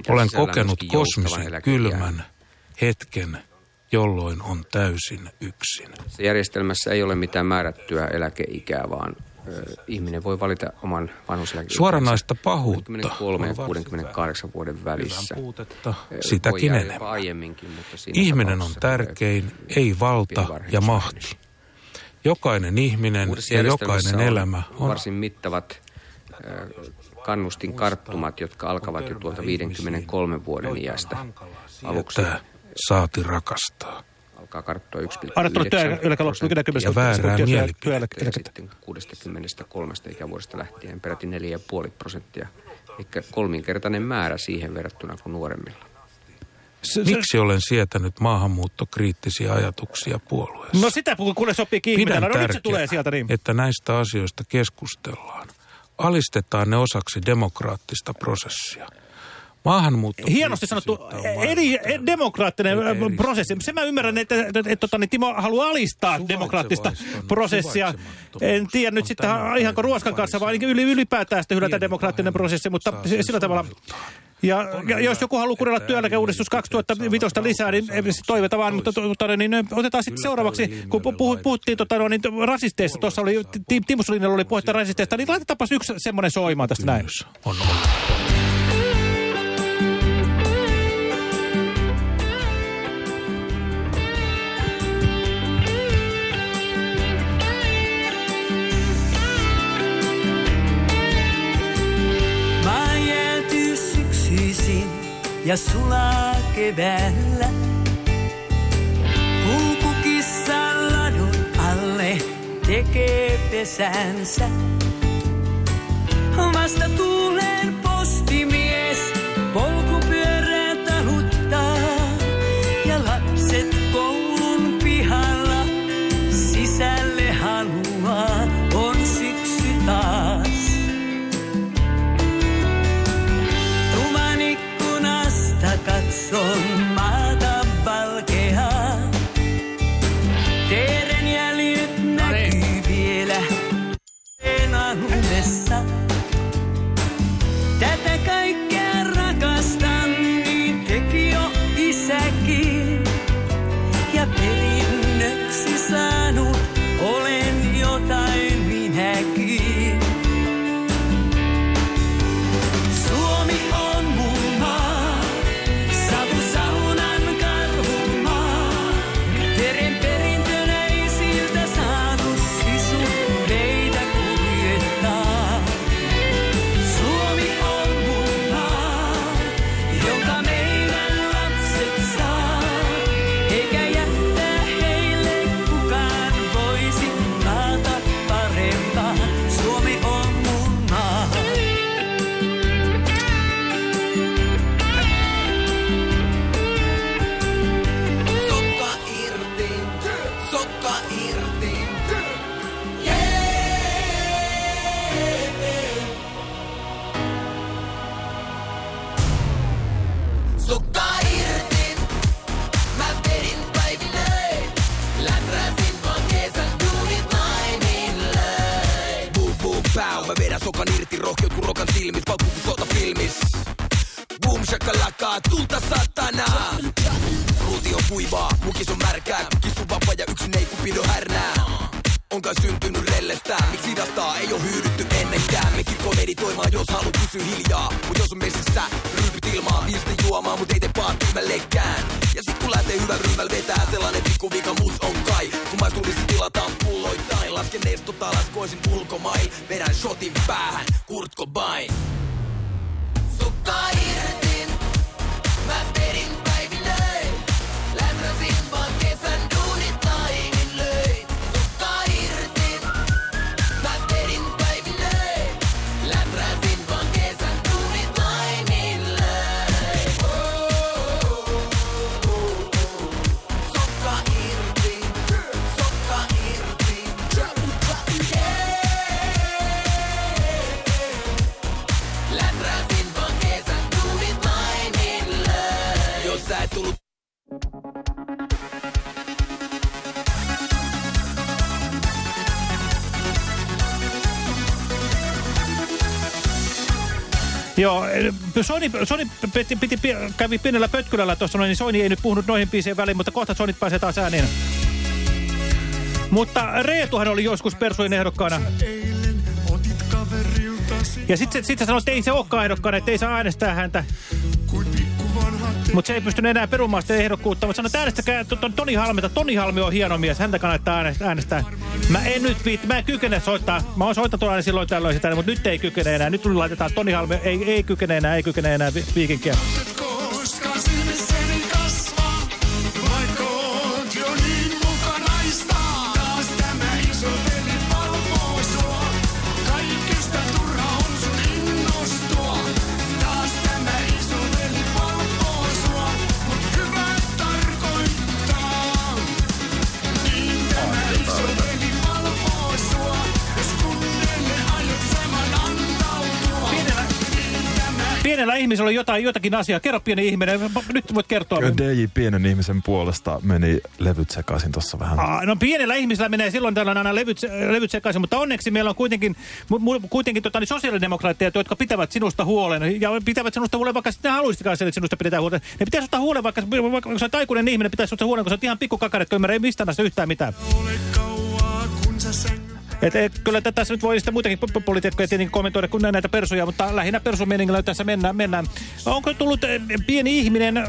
Speaker 6: Olen kokenut kosmisen kylmän hetken, jolloin on täysin yksin.
Speaker 23: Se järjestelmässä ei ole mitään määrättyä eläkeikää, vaan ihminen voi valita oman vanhuseläkeikänsä
Speaker 6: Suoranaista pahuutta
Speaker 23: 63 ja
Speaker 6: on
Speaker 23: 68 vuoden välissä.
Speaker 6: Puutetta, sitäkin enemmän.
Speaker 23: aiemminkin, mutta siinä
Speaker 6: Ihminen on tärkein, ei valta ja mahti. Jokainen ihminen ja jokainen elämä on
Speaker 23: varsin mittavat ö, kannustinkarttumat, jotka alkavat jo tuolta 53 vuoden iästä. Aluksi
Speaker 6: saati rakastaa.
Speaker 23: Alkaa karttua 1,9
Speaker 8: Anna tulla kyllä kymmenen
Speaker 6: Ja väärää
Speaker 8: sekuntia työ-
Speaker 6: mielipidettä.
Speaker 23: ja sitten 63 ikävuodesta lähtien peräti 4,5 prosenttia. Eli kolminkertainen määrä siihen verrattuna kuin nuoremmilla.
Speaker 6: Miksi olen sietänyt maahanmuuttokriittisiä ajatuksia puolueessa?
Speaker 8: No sitä kun kuule sopii kiihminen. No nyt se tulee sieltä niin.
Speaker 6: että näistä asioista keskustellaan. Alistetaan ne osaksi demokraattista prosessia. Maahanmuutto.
Speaker 8: Hienosti sanottu, eli demokraattinen äh, prosessi. Sen mä ymmärrän, että, että, että, että niin Timo haluaa alistaa demokraattista prosessia. En tiedä nyt sitten ihanko Ruoskan kanssa, vai yli, ylipäätään sitten hylätä demokraattinen prosessi, mutta sillä tavalla... Ja, ja jos joku haluaa kuunnella työeläkeuudistus 2005 lisää, niin toivota vaan, mutta, mutta niin, otetaan sitten seuraavaksi, kun puh, puhuttiin tota, no, niin, rasisteista, tuossa oli, Timo Sulinella oli puhetta rasisteista, niin laitetaanpas yksi semmoinen soimaan tästä näin.
Speaker 6: On, on.
Speaker 24: Ja sulaa keväällä. Kulkukissa ladun alle tekee pesänsä. Vasta tuulen postimies
Speaker 7: ulkomail. Vedän shotin päähän, Kurt Cobain. Sukka irti, mä vedin päivinöin. Lämräsin vaan
Speaker 8: Joo, Sony, Sony piti, piti, kävi pienellä pötkylällä tuossa noin, niin Sony ei nyt puhunut noihin biisien väliin, mutta kohta Sonit pääsee taas ääniin. Mutta Reetuhan oli joskus Persuin ehdokkaana. Ja sitten sit sä sanoit, että ei se olekaan ehdokkaana, että ei saa äänestää häntä. Mutta se ei pystynyt enää perumaan sitä ehdokkuutta. Mutta sanoit, että äänestäkää ton Toni Halmeta. Toni Halmi on hieno mies. Häntä kannattaa äänestää. Mä en nyt viitti. Mä en kykene soittaa. Mä oon soittanut aina silloin tällöin sitä, mutta nyt ei kykene enää. Nyt laitetaan Toni Halmi. Ei, ei kykene enää, ei kykene enää vi viikinkiä. Ihmisellä on jotain, jotakin asiaa. Kerro pieni ihminen, nyt voit kertoa.
Speaker 9: DJ pienen ihmisen puolesta meni levyt sekaisin tuossa vähän.
Speaker 8: Aa, no pienellä ihmisellä menee silloin tällöin aina levyt, levyt sekaisin, mutta onneksi meillä on kuitenkin, mu, mu, kuitenkin tota, niin sosiaalidemokraatteja, jotka pitävät sinusta huolen. Ja pitävät sinusta huolen, vaikka sitten haluaisitkaan sen, että sinusta pidetään huolen. Ne pitäisi ottaa huolen, vaikka, vaikka kun sä aikuinen ihminen, pitäisi ottaa huolen, kun sä oot ihan pikkukakaret, jotka ymmärrä mistä näistä yhtään mitään. Et, et, kyllä tätä tässä nyt voi sitten muitakin po- po- poliitikkoja tietenkin kommentoida kuin näitä persuja, mutta lähinnä persumeningillä tässä mennään. mennään. Onko tullut eh, pieni ihminen äh,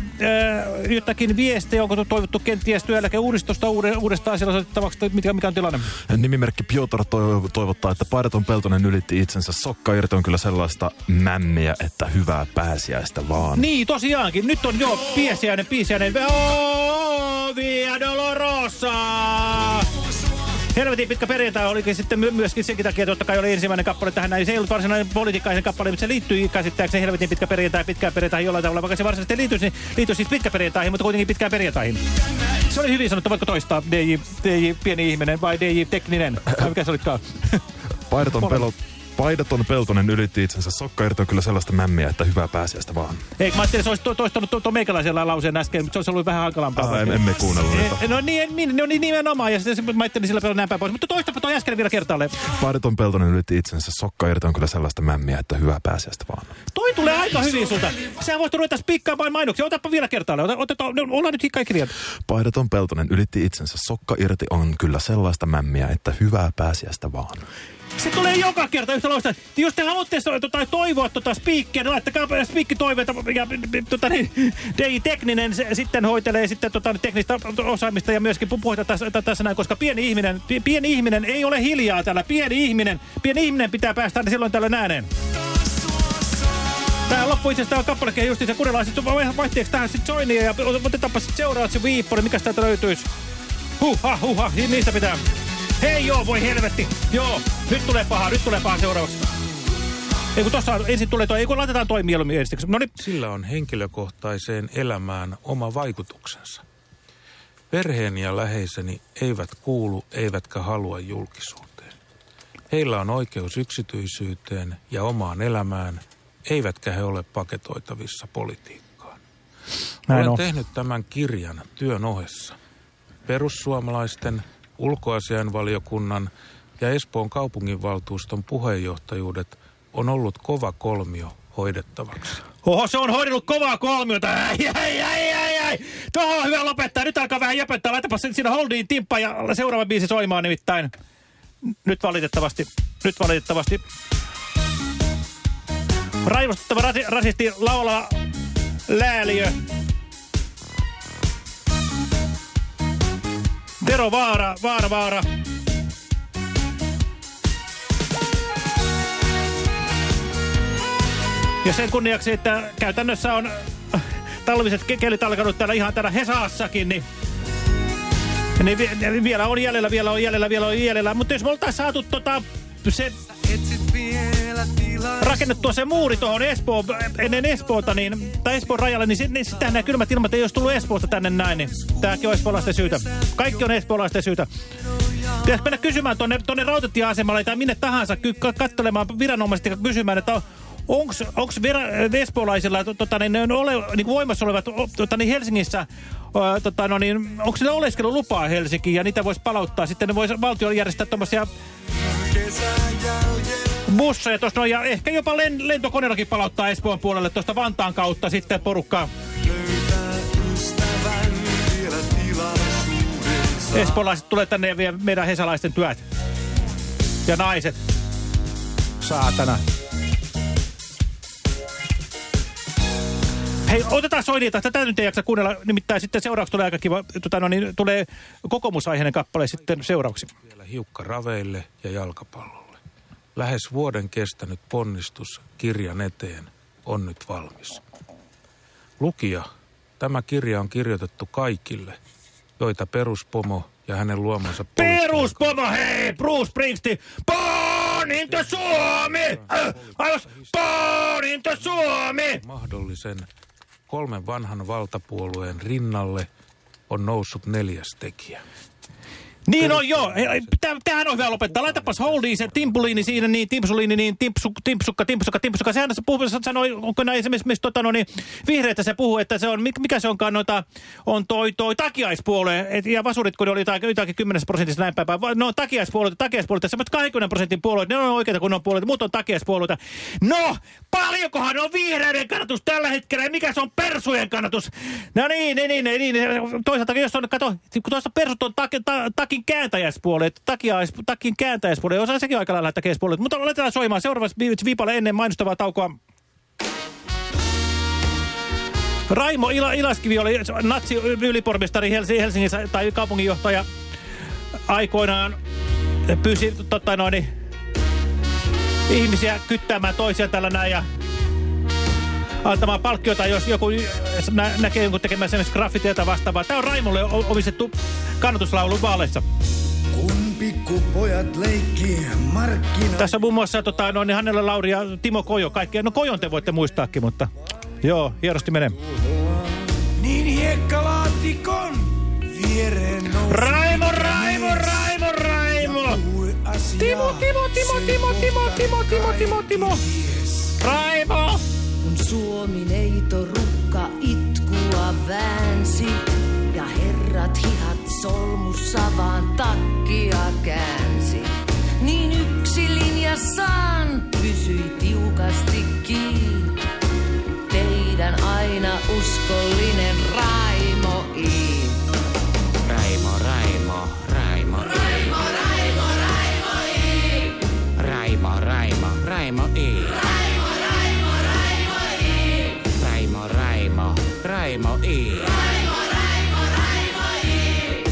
Speaker 8: jotakin viestejä, onko toivottu kenties työeläkeuudistusta uude, uudestaan siellä otettavaksi, tai mikä, mikä on tilanne?
Speaker 9: Nimimerkki Piotr toiv- toivottaa, että Paidaton Peltonen ylitti itsensä. Sokka irti on kyllä sellaista mämmiä, että hyvää pääsiäistä vaan.
Speaker 8: Niin, tosiaankin. Nyt on jo piesiäinen, piesiäinen. Oh, Via Dolorosa! Helvetin pitkä perjantai olikin sitten my myöskin senkin takia, että totta kai oli ensimmäinen kappale tähän näin. Se ei ollut varsinainen politiikkaisen kappale, mutta se liittyy käsittääkseni helvetin pitkä perjantai pitkään perjantai jollain tavalla. Vaikka se varsinaisesti liittyy, niin liittyy siis pitkä perjantaihin, mutta kuitenkin pitkään perjantaihin. Se oli hyvin sanottu, voitko toistaa DJ, DJ pieni ihminen vai DJ tekninen? Vai mikä se olikaan?
Speaker 9: Paidaton, pelo, Paidaton Peltonen ylitti itsensä. Sokka irti on kyllä sellaista mämmiä, että hyvää pääsiäistä vaan.
Speaker 8: Ei, mä ajattelin, että se olisi to toistanut tuon to meikäläisellä lauseen äsken, mutta se olisi ollut vähän hankalampaa.
Speaker 9: Ah, em- emme kuunnellut niitä.
Speaker 8: Eh, No niin, niin, no niin nimenomaan, ja sitten mä ajattelin sillä perällä näin pois. Mutta toistapa toi äsken vielä kertaalleen.
Speaker 9: Paidaton Peltonen ylitti itsensä. Sokka irti on kyllä sellaista mämmiä, että hyvää pääsiäistä vaan.
Speaker 8: Toi tulee aika hyvin sulta. Sehän voisi ruveta spikkaamaan mainoksia. Otapa vielä kertaalleen. Ota, otetaan, no, ollaan nyt kaikki kirjat.
Speaker 9: Paidaton Peltonen ylitti itsensä. Sokka irti on kyllä sellaista mämmiä, että hyvää pääsiäistä vaan.
Speaker 8: Se tulee joka kerta yhtä lausta. Jos te haluatte so, tota, toivoa tota spiikkiä, niin laittakaa spiikkitoiveita. Ja tota, niin, DJ Tekninen se, sitten hoitelee sitten tota, teknistä osaamista ja myöskin puhuta tässä, tä- tässä näin, koska pieni ihminen, pi- pieni ihminen ei ole hiljaa täällä. Pieni ihminen, pieni ihminen pitää päästä silloin tällöin ääneen. Tää loppu itse asiassa tää kappalekin just se kurilaiset. Vaihteeksi tähän sitten Joinia ja otetaanpa sitten seuraavaksi Viipponen. Mikäs täältä löytyisi? Huha, huha, niistä pitää. Hei joo, voi helvetti. Joo, nyt tulee paha, nyt tulee paha seuraavaksi. Ei kun tossa ensin tulee toi, ei kun laitetaan toi mieluummin ensiksi. No niin.
Speaker 6: Sillä on henkilökohtaiseen elämään oma vaikutuksensa. Perheeni ja läheiseni eivät kuulu eivätkä halua julkisuuteen. Heillä on oikeus yksityisyyteen ja omaan elämään, eivätkä he ole paketoitavissa politiikkaan.
Speaker 8: Näin
Speaker 6: Olen
Speaker 8: on.
Speaker 6: tehnyt tämän kirjan työn ohessa. Perussuomalaisten, ulkoasiainvaliokunnan ja Espoon kaupunginvaltuuston puheenjohtajuudet on ollut kova kolmio hoidettavaksi.
Speaker 8: Oho, se on hoidellut kovaa kolmiota. Ai, ai, ai, ai, ai. Tuohon on hyvä lopettaa. Nyt alkaa vähän jäpöttää. Laitapa sen siinä holdiin timppa ja seuraava biisi soimaan nimittäin. Nyt valitettavasti. Nyt valitettavasti. Raivostuttava rasi, rasisti laulaa lääliö. Tero Vaara, Vaara, Vaara. Ja sen kunniaksi, että käytännössä on äh, talviset ke- kelit alkanut täällä ihan täällä Hesaassakin, niin, niin vielä on jäljellä, vielä on jäljellä, vielä on jäljellä. Mutta jos me oltaisiin saatu tota, se rakennettua se muuri tuohon Espoon, ennen Espoota, niin, tai Espoon rajalle, niin, sit, niin sitähän nämä kylmät ilmat ei olisi tullut Espoosta tänne näin, niin tämäkin on espoolaisten syytä. Kaikki on espoolaisten syytä. Pitäisi mennä kysymään tuonne, tuonne rautatieasemalle tai minne tahansa katselemaan viranomaisesti kysymään, että onko espoolaisilla to, tota, niin, ne ole, niin voimassa olevat tota, niin Helsingissä, tota, no, niin, onko ne oleskelulupaa Helsinkiin ja niitä voisi palauttaa. Sitten ne voisi valtio järjestää tuommoisia busseja tuossa ja ehkä jopa len, lentokoneellakin palauttaa Espoon puolelle tuosta Vantaan kautta sitten porukkaa. Espoolaiset tulee tänne ja vie meidän hesalaisten työt. Ja naiset. Saatana. Hei, otetaan soinita. Tätä nyt ei jaksa kuunnella. Nimittäin sitten seuraavaksi tulee aika kiva. Tota, no niin, tulee kokoomusaiheinen kappale sitten seuraavaksi.
Speaker 6: Vielä hiukka raveille ja jalkapallolle. Lähes vuoden kestänyt ponnistus kirjan eteen on nyt valmis. Lukija, tämä kirja on kirjoitettu kaikille, joita peruspomo ja hänen luomansa
Speaker 8: Peruspomo, hei! Bruce Springsteen! Born into Suomi! Äh, Aivan, born into Suomi!
Speaker 6: mahdollisen kolmen vanhan valtapuolueen rinnalle on noussut neljäs tekijä.
Speaker 8: Niin on joo. Tämähän on hyvä lopettaa. Laitapas holdiin se timpuliini siinä, niin timpsuliini, niin timpsu, timpsukka, timpsukka, timpsukka. Sehän se puhuu, sanoi, onko näin esimerkiksi, tota, no, niin, vihreätä se puhuu, että se on, mik- mikä se onkaan noita, on toi, toi takiaispuolue, et, ja vasurit, kun ne oli jotakin, jotakin 10 prosentista näin päin. Va- No takiaispuolueita, takiaispuolueita, semmoiset 20 prosentin puolueet, ne on oikeita kun on puolueita, muut on takiaispuolueita. No, paljonkohan on vihreiden kannatus tällä hetkellä, ja mikä se on persujen kannatus? No niin, niin, niin, niin, niin. toisaalta jos on, kato, kun tuossa persut on tak, ta, takin kääntäjäispuolet, takiais, takin kääntäjäispuolet, osaa sekin aika lailla takiaispuolet, mutta aletaan soimaan seuraavassa vi- viipale ennen mainostavaa taukoa. Raimo Ila, Ilaskivi oli natsi ylipormestari Helsi- Helsingissä tai kaupunginjohtaja aikoinaan pyysi totta noin, niin, ihmisiä kyttäämään toisia tällä näin ja antamaan palkkiota, jos joku nä näkee jonkun tekemään esimerkiksi graffiteita vastaavaa. Tämä on Raimolle omistettu kannatuslaulu vaaleissa.
Speaker 12: Kun pikkupojat leikkii markkina...
Speaker 8: Tässä on muun muassa tota, no, niin Hannele Lauri ja Timo Kojo. Kaikkia. No Kojon te voitte muistaakin, mutta joo, hienosti menee.
Speaker 12: Niin hiekkalaatikon viereen
Speaker 8: Raimo! Timo, Timo, Timo, Timo, Timo, Timo, Timo, Timo, Timo! Raimo!
Speaker 24: Kun Suomi-neito rukka itkua väänsi ja herrat hihat solmussa vaan takkia käänsi. Niin yksi linjassaan pysyi tiukasti kiinni. Teidän aina uskollinen Raimo
Speaker 25: Raimo, Raimo
Speaker 24: I.
Speaker 25: Raimo, Raimo, Raimo I.
Speaker 24: Raimo, Raimo, Raimo I.
Speaker 25: Raimo, Raimo, Raimo I.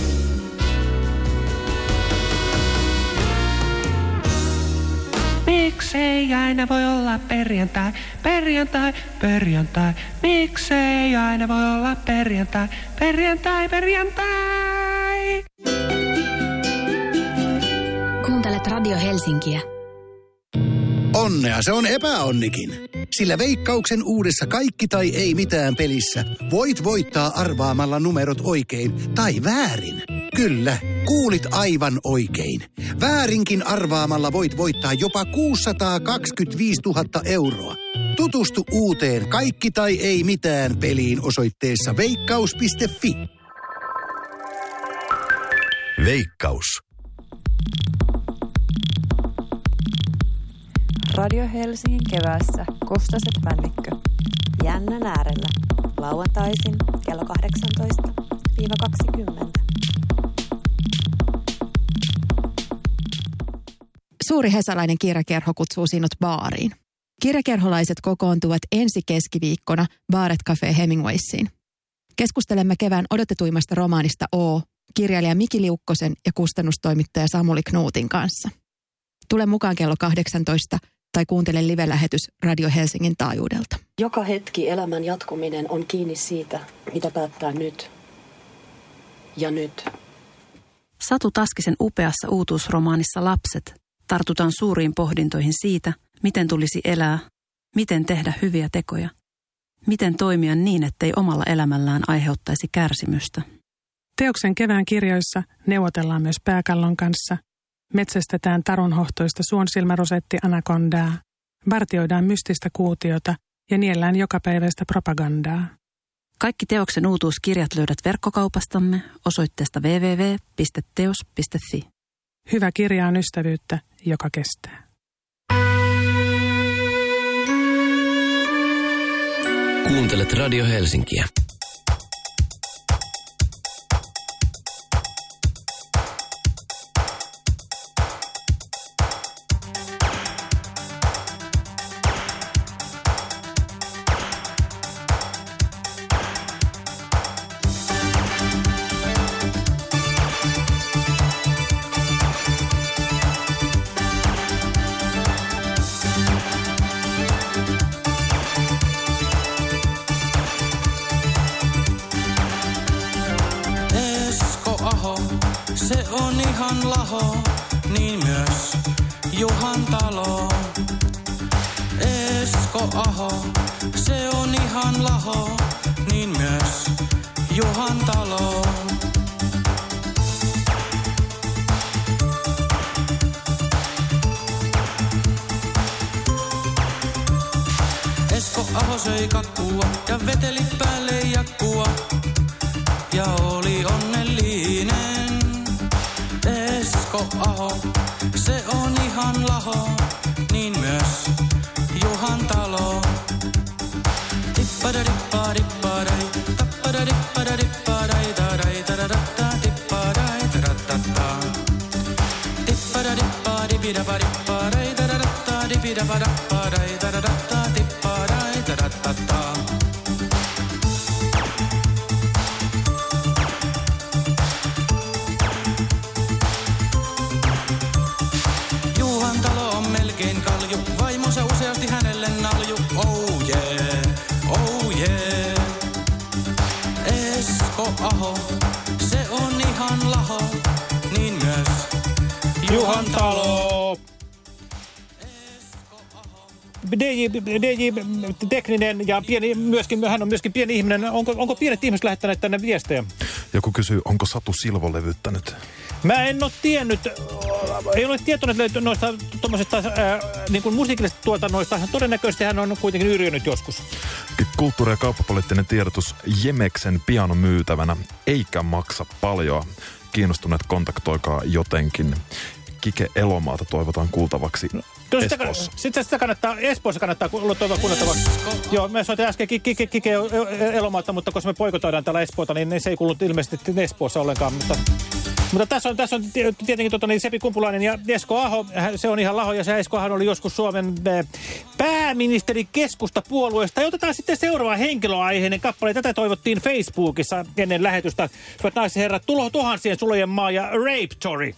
Speaker 26: Miksei aina voi olla perjantai, perjantai, perjantai? Miksei aina voi olla perjantai, perjantai, perjantai?
Speaker 27: Kuuntelet Radio Helsinkiä.
Speaker 16: Onnea se on epäonnikin. Sillä veikkauksen uudessa kaikki tai ei mitään pelissä voit voittaa arvaamalla numerot oikein tai väärin. Kyllä, kuulit aivan oikein. Väärinkin arvaamalla voit voittaa jopa 625 000 euroa. Tutustu uuteen kaikki tai ei mitään peliin osoitteessa veikkaus.fi.
Speaker 15: Veikkaus.
Speaker 28: Radio Helsingin keväässä Kostaset Männikkö. Jännän äärellä. Lauantaisin kello 18-20.
Speaker 29: Suuri hesalainen kirjakerho kutsuu sinut baariin. Kirjakerholaiset kokoontuvat ensi keskiviikkona Baaret Cafe Hemingwaysiin. Keskustelemme kevään odotetuimmasta romaanista O, kirjailija Miki Liukkosen ja kustannustoimittaja Samuli Knuutin kanssa. Tule mukaan kello 18 tai kuuntele live-lähetys Radio Helsingin taajuudelta.
Speaker 30: Joka hetki elämän jatkuminen on kiinni siitä, mitä päättää nyt. Ja nyt.
Speaker 31: Satu Taskisen upeassa uutuusromaanissa Lapset tartutaan suuriin pohdintoihin siitä, miten tulisi elää, miten tehdä hyviä tekoja, miten toimia niin, ettei omalla elämällään aiheuttaisi kärsimystä.
Speaker 32: Teoksen kevään kirjoissa neuvotellaan myös pääkallon kanssa, metsästetään tarunhohtoista suonsilmärosetti anakondaa, vartioidaan mystistä kuutiota ja niellään jokapäiväistä propagandaa.
Speaker 31: Kaikki teoksen uutuuskirjat löydät verkkokaupastamme osoitteesta www.teos.fi.
Speaker 32: Hyvä kirja on ystävyyttä, joka kestää.
Speaker 14: Kuuntelet Radio Helsinkiä.
Speaker 33: Söi kakkua ja veteli päälle jakkua. Ja
Speaker 8: DJ, DJ tekninen ja pieni, myöskin, hän on myöskin pieni ihminen. Onko, onko pienet ihmiset lähettäneet tänne viestejä?
Speaker 9: Joku kysyy, onko Satu Silvo levyttänyt?
Speaker 8: Mä en ole tiennyt, ei ole tietoinen löyty noista tuommoisista niin kuin musiikillisista tuotannoista. Todennäköisesti hän on kuitenkin yrjönyt joskus.
Speaker 9: Kulttuuri- ja kauppapoliittinen tiedotus Jemeksen piano myytävänä, eikä maksa paljon. Kiinnostuneet kontaktoikaa jotenkin. Kike Elomaata toivotaan kuultavaksi
Speaker 8: No, sitä,
Speaker 9: Espoossa.
Speaker 8: sitä, sitä kannattaa, Espoossa kannattaa toivoa kuunneltavaksi. Joo, me soitin äsken Kike, Elomaata, mutta koska me poikotoidaan täällä Espoota, niin se ei kuulu ilmeisesti Espoossa ollenkaan. Mutta, mutta tässä on, tässä on ti- tietenkin tota, niin Sepi Kumpulainen ja Esko Aho, se on ihan laho, ja se Esko Aho oli joskus Suomen eh, pääministeri keskusta puolueesta. Ja otetaan sitten seuraava henkilöaiheinen kappale. Tätä toivottiin Facebookissa ennen lähetystä. Hyvät naiset herrat, tulo tuhansien sulojen maa ja Rape Tory.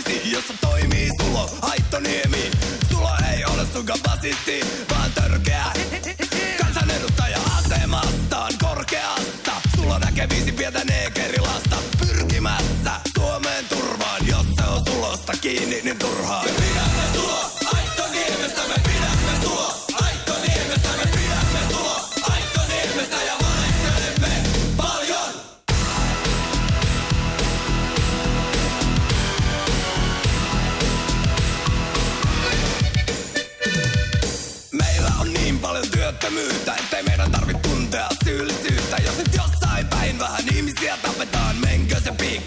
Speaker 7: Rikospoliisi, jossa toimii Sulo Aittoniemi. Sulo ei ole sunkaan basisti, vaan törkeä kansanedustaja asemastaan korkeasta. Sulo näkee viisi pientä neekerilasta pyrkimässä Suomeen turvaan. Jos se on Sulosta kiinni, niin turhaan.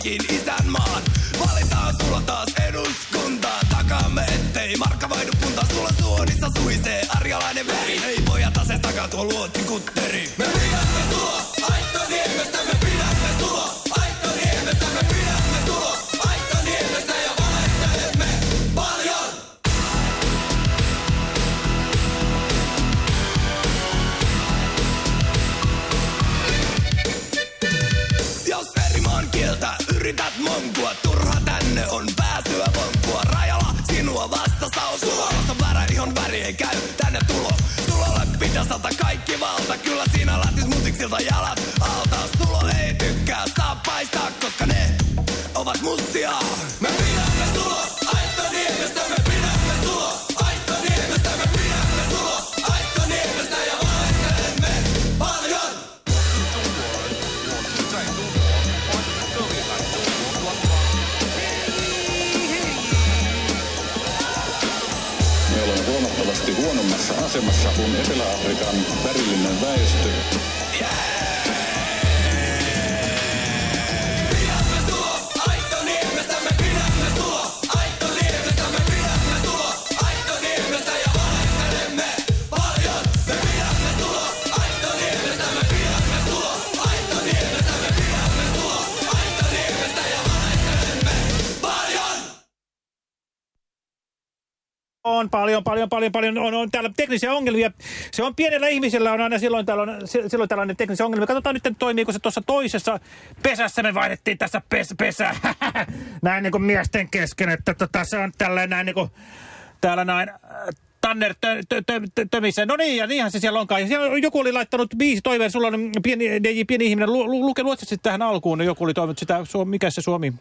Speaker 7: Piikkiin isänmaan. Valitaan sulla taas eduskuntaan, takaamme ettei markka vaihdu punta. Sulla suodissa suisee arjalainen veri. Ei pojat ases takaa tuo luotsin kutteri. Me pidämme sulo, Aittoniemestä Sulolle pitäis alta kaikki valta, kyllä siinä lähtis mutiksilta jalat alta. Sulo ei tykkää saappaista, koska ne ovat mustia. Paljon, paljon, paljon,
Speaker 8: paljon. On, on täällä teknisiä ongelmia. Se on pienellä ihmisellä on aina silloin, tällöin, si- silloin tällainen teknisiä ongelmia. Katsotaan nyt, toimiiko se tuossa toisessa pesässä. Me vaihdettiin tässä pes, pesää. (laughs) näin niin kuin miesten kesken, että tota, se on tällainen näin niin kuin, täällä näin... äh, Tanner tö, tö, tö, tö, tömissä. No niin, ja niinhän se siellä onkaan. Ja siellä joku oli laittanut viisi toiveen. Sulla on pieni, pieni ihminen. Lu, lu, luke luotsit tähän alkuun. Joku oli toivonut sitä, mikä se Suomi?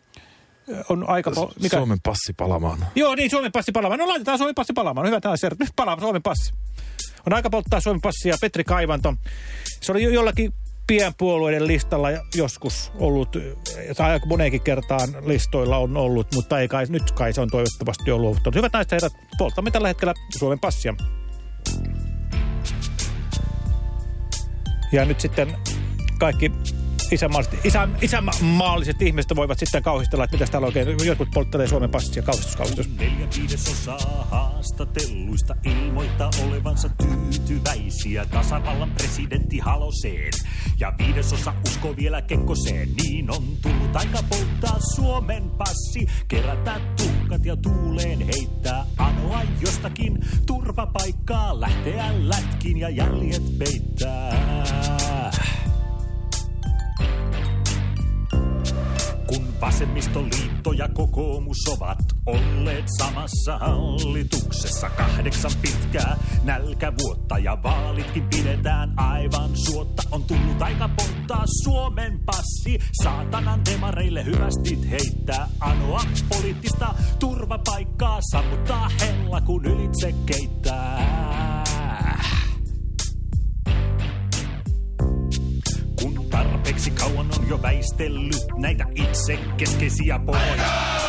Speaker 8: On aika... po- Mikä?
Speaker 9: Suomen passi palamaan.
Speaker 8: Joo, niin, Suomen passi palaamaan. No laitetaan Suomen passi palaamaan. Hyvä tämä Nyt palaa Suomen passi. On aika polttaa Suomen passia. Petri Kaivanto. Se oli jo jollakin pienpuolueiden listalla joskus ollut, tai aika moneenkin kertaan listoilla on ollut, mutta ei kai, nyt kai se on toivottavasti jo luovuttanut. Hyvät naiset herrat, poltamme tällä hetkellä Suomen passia. Ja nyt sitten kaikki isänmaalliset, isä, isänmaalliset ihmiset voivat sitten kauhistella, että mitä täällä oikein, jotkut polttelee Suomen passia, kauhistus, kauhistus.
Speaker 34: Neljä viidesosaa haastatelluista ilmoittaa olevansa tyytyväisiä tasavallan presidentti Haloseen. Ja viidesosa uskoo vielä Kekkoseen, niin on tullut aika polttaa Suomen passi. Kerätä tuhkat ja tuuleen heittää, anoa jostakin turvapaikkaa, lähteä lätkin ja jäljet peittää. Vasemmistoliitto ja kokoomus ovat olleet samassa hallituksessa kahdeksan pitkää nälkävuotta ja vaalitkin pidetään aivan suotta, on tullut aika polttaa Suomen passi. Saatanan demareille hyvästit heittää, anoa poliittista turvapaikkaa, sammuttaa hella kun ylitse keittää. Tarpeeksi kauan on jo väistellyt näitä itse keskeisiä poroja.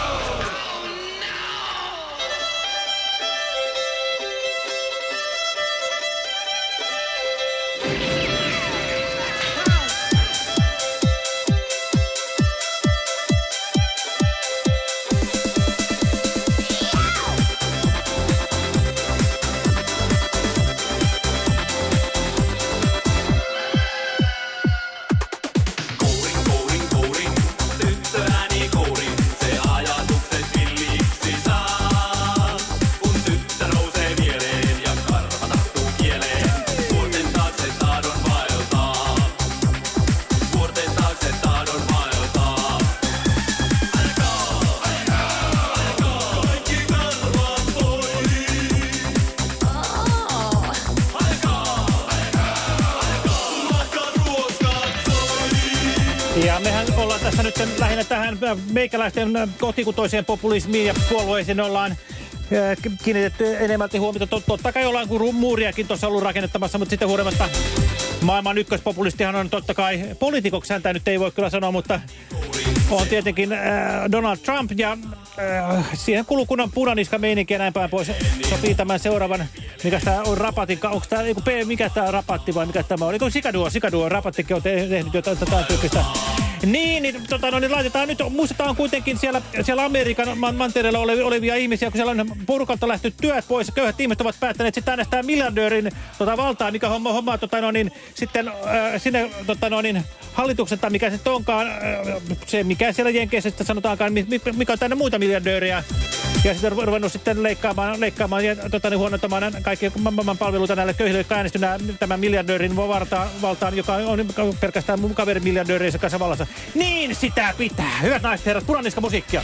Speaker 8: Meikäläisten kotikutoiseen populismiin ja puolueisiin ollaan kiinnitetty enemmälti huomiota. Tot, totta kai ollaan kuin muuriakin tuossa ollut rakennettamassa, mutta sitten huolimatta maailman ykköspopulistihan on totta kai poliitikoksi häntä nyt ei voi kyllä sanoa, mutta on tietenkin äh, Donald Trump ja äh, siihen kuluu kunnan punaniska meininki ja näin päin pois. Sopii tämän seuraavan, mikä tämä on rapatin, onko tämä, mikä tämä rapatti vai mikä tämä on? Eikö Sikaduo, Sikaduo, rapattikin on te- tehnyt jotain tätä tyyppistä. Niin, niin, tota, no, niin laitetaan nyt, muistetaan kuitenkin siellä, siellä Amerikan man mantereella olevia, olevia ihmisiä, kun siellä on porukalta lähty työt pois, köyhät ihmiset ovat päättäneet sitten äänestää miljardöörin tota, valtaa, mikä homma, homma tota, no, niin, sitten äh, sinne tota, no, niin, hallituksen tai mikä se onkaan, äh, se mikä siellä Jenkeissä sitten sanotaankaan, mi- mi- mikä on tänne muita miljardööriä. Ja sitten on ruvennut sitten leikkaamaan, leikkaamaan ja tota, niin, huonottamaan kaikkia maailman palveluita näille köyhille, jotka äänestyvät tämän miljardöörin valtaan, valtaan, joka on pelkästään kaverin miljardööriensä kanssa vallassa. Niin sitä pitää. Hyvät naiset herrat, punaniska musiikkia.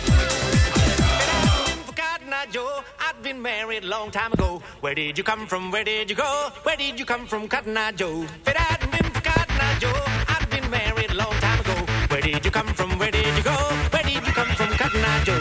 Speaker 35: I've been married long time ago. Where did you come from? Where did you go? Where did you come from, Cotton Eye Joe? If it hadn't been for Cotton Eye Joe, I've been married long time ago. Where did you come from? Where did you go? Where did you come from, Cotton Eye Joe?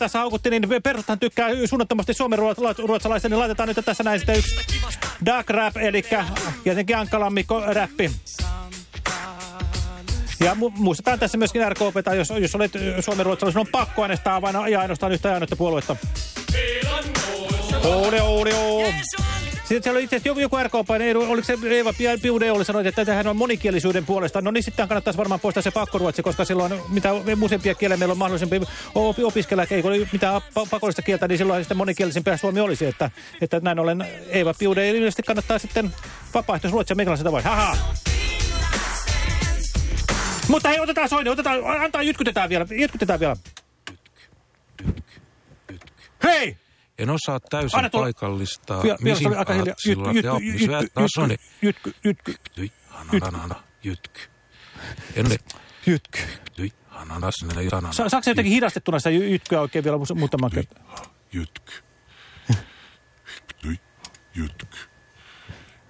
Speaker 8: Tässä haukutti, niin Persuthan tykkää suunnattomasti suomenruotsalaista, niin laitetaan nyt tässä näin sitten yksi dark rap, eli jotenkin ankkalammikko räppi. Ja mu muistetaan tässä myöskin RKP, tai jos, jos olet suomenruotsalaisen, on pakko äänestää vain ja ainoastaan yhtä ainutta puoluetta. Oode, oode, oode. Sitten siellä oli itse asiassa joku, joku RKP, niin oliko se Eeva Piude oli sanonut, että tähän on monikielisyyden puolesta. No niin sitten kannattaisi varmaan poistaa se pakkoruotsi, koska silloin mitä useampia kieliä meillä on mahdollisempi opi opiskella, ei ole mitään pakollista kieltä, niin silloin sitten monikielisempiä Suomi olisi. Että, että näin ollen Eeva Piude ilmeisesti kannattaa sitten vapaaehtoisruotsia minkälaisen tavoin. Haha! Mutta hei, otetaan Soini, otetaan, antaa jytkytetään vielä, jytkytetään vielä. Hei!
Speaker 36: En osaa täysin
Speaker 8: Anna tulla.
Speaker 36: paikallistaa,
Speaker 8: vielä, mihin aika hiljaa. Jytky, jytky, jytky, jytky, jytky,
Speaker 36: jytky,
Speaker 8: jytky, jytky, ananas, jotenkin hidastettuna sitä jytkyä oikein vielä muutama kerta?
Speaker 36: Jytky. Jytky.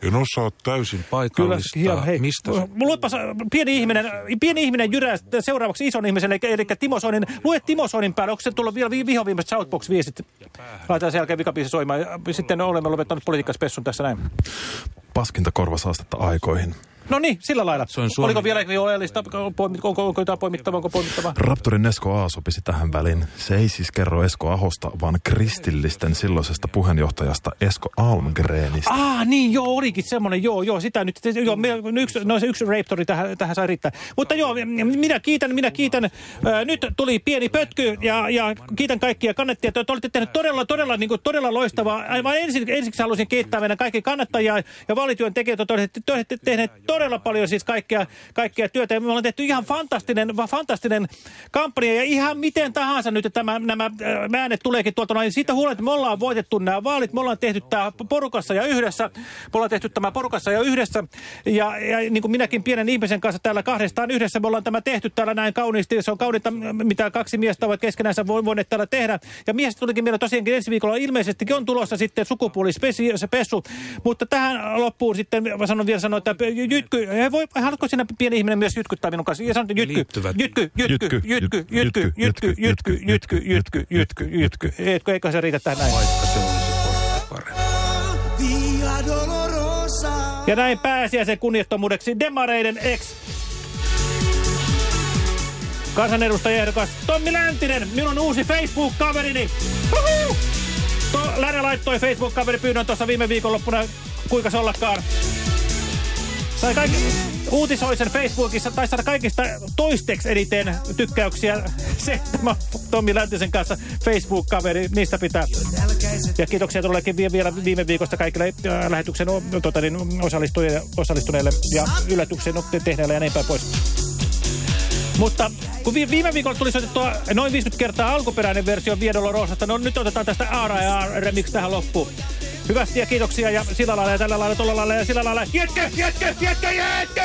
Speaker 36: En osaa täysin paikallistaa,
Speaker 8: hieno, hei.
Speaker 36: mistä...
Speaker 8: Luepas, äh, pieni ihminen, pieni ihminen jyrää seuraavaksi ison ihmisen, eli, eli Timo Soinin. Lue Timo Soinin päälle. Onko se tullut vielä vi vihoviimeiset Shoutbox-viestit? Laitetaan sen jälkeen vikabiisi soimaan. Sitten olemme lopettaneet politiikkaspessun tässä näin.
Speaker 9: Paskinta korvasaastetta aikoihin.
Speaker 8: No niin, sillä lailla.
Speaker 9: Se on Suomi-
Speaker 8: Oliko vielä oleellista? Poimit- Onko, onko jotain poimittavaa? Onko poimittavaa?
Speaker 9: Raptorin Esko A sopisi tähän väliin. Se ei siis kerro Esko Ahosta, vaan kristillisten silloisesta puheenjohtajasta Esko Almgrenistä.
Speaker 8: Ah, niin, joo, olikin semmoinen, joo, joo, sitä nyt, joo, me, yksi, no se yksi Raptori tähän, tähän sai riittää. Mutta joo, minä kiitän, minä kiitän, äh, nyt tuli pieni pötky ja, ja kiitän kaikkia kannattajia, te olette tehneet todella, todella, niin kuin, todella loistavaa. Aivan ensin, ensiksi haluaisin kiittää meidän kaikki kannattajia ja vaalityön tekijöitä, te olette, te olette tehneet todella paljon siis kaikkea, kaikkea työtä. Me ollaan tehty ihan fantastinen, fantastinen kampanja ja ihan miten tahansa nyt tämä, nämä äh, äänet tuleekin tuolta noin. Siitä huolimatta me ollaan voitettu nämä vaalit, me ollaan tehty tämä porukassa ja yhdessä. Me ollaan tehty tämä porukassa ja yhdessä. Ja, ja niin kuin minäkin pienen ihmisen kanssa täällä kahdestaan yhdessä, me ollaan tämä tehty täällä näin kauniisti. Se on kauniita, mitä kaksi miestä ovat keskenänsä vo- voineet täällä tehdä. Ja mies tulikin meillä tosiaankin ensi viikolla ilmeisestikin on tulossa sitten sukupuolispessu. Mutta tähän loppuun sitten sanon vielä sanoa, että jytky, voi, haluatko sinä pieni ihminen myös jytkyttää minun kanssa? Ja sanon, jytky,
Speaker 36: Liittyvät.
Speaker 8: jytky, jytky, jytky, jytky, jytky, jytky, jytky, jytky, jytky, jytky. Eikö, eikö se riitä tähän näin?
Speaker 7: Via Dolorosa.
Speaker 8: Ja näin pääsiäisen kunniattomuudeksi Demareiden ex kansanedustajaehdokas Tommi Läntinen, minun uusi Facebook-kaverini. Lärä laittoi Facebook-kaveripyynnön tuossa viime viikonloppuna, kuinka se ollakaan. Sai kaikki, uutisoi sen Facebookissa, tai saada kaikista toisteksi eniten tykkäyksiä. (laughs) Se, tämä Tommi Läntisen kanssa Facebook-kaveri, niistä pitää. Ja kiitoksia todellakin vie- vielä viime viikosta kaikille äh, lähetyksen tota, niin, osallistujille, osallistuneille ja yllätyksen tehneille ja niin päin pois. Mutta kun vi viime viikolla tuli soitettua noin 50 kertaa alkuperäinen versio Viedolla Roosasta, no nyt otetaan tästä R&R remix tähän loppuun. Hyvästi ja kiitoksia ja sillä lailla ja tällä lailla, tuolla lailla ja sillä lailla. Jätkä, jätkä, jätkä, jätkä!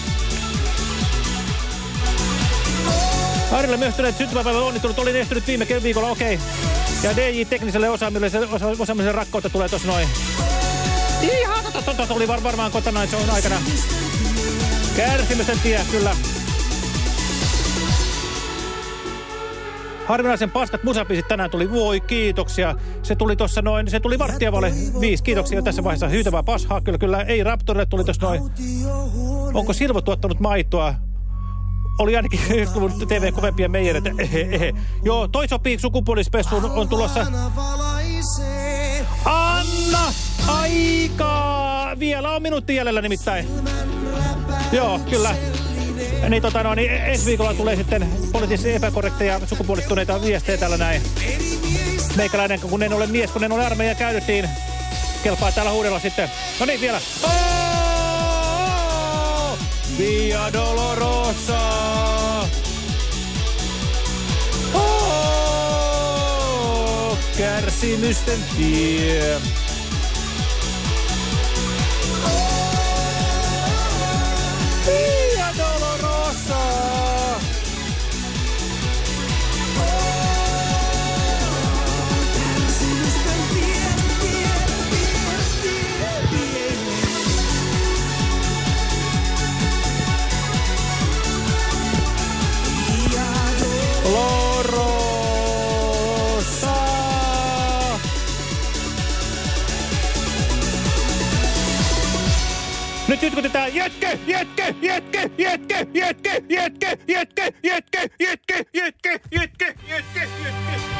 Speaker 8: Arille myöhtyneet syntymäpäivän onnittelut. Olin ehtynyt viime viikolla, okei. Okay. Ja DJ tekniselle osaamiselle, osa, osaamiselle rakkautta tulee tossa noin. Ihan totta, totta, tuli var, varmaan kotona se on aikana. Kärsimysten tie, kyllä. Harvinaisen paskat musapiisit tänään tuli. Voi, kiitoksia. Se tuli tuossa noin, se tuli varttia vaille viisi. Kiitoksia jo tässä vaiheessa. Hyytävää pashaa. Kyllä, kyllä. Ei Raptorille tuli tuossa noin. Onko Silvo tuottanut maitoa? Oli ainakin 90-luvun (laughs) TV kovempia meijereitä. Ehe. Joo, toi sopii sukupuolispessuun on tulossa. Anna aikaa! Vielä on minuutti jäljellä nimittäin. Joo, kyllä. Niin, tota, no, niin ensi viikolla tulee sitten poliittisesti epäkorrekteja sukupuolittuneita viestejä täällä näin. Meikäläinen, kun en ole mies, kun en ole armeija käydyttiin. Kelpaa täällä huudella sitten. No niin, vielä. Oh! Via Dolorosa! Oh! Kärsimysten tie. Via sytkytetään Jätkä, jätkä, jätkä, jätkä, jätkä, jätkä, jätkä, jätkä, jätkä, jätkä, jätkä, jätkä, jätkä, jätkä, jätkö.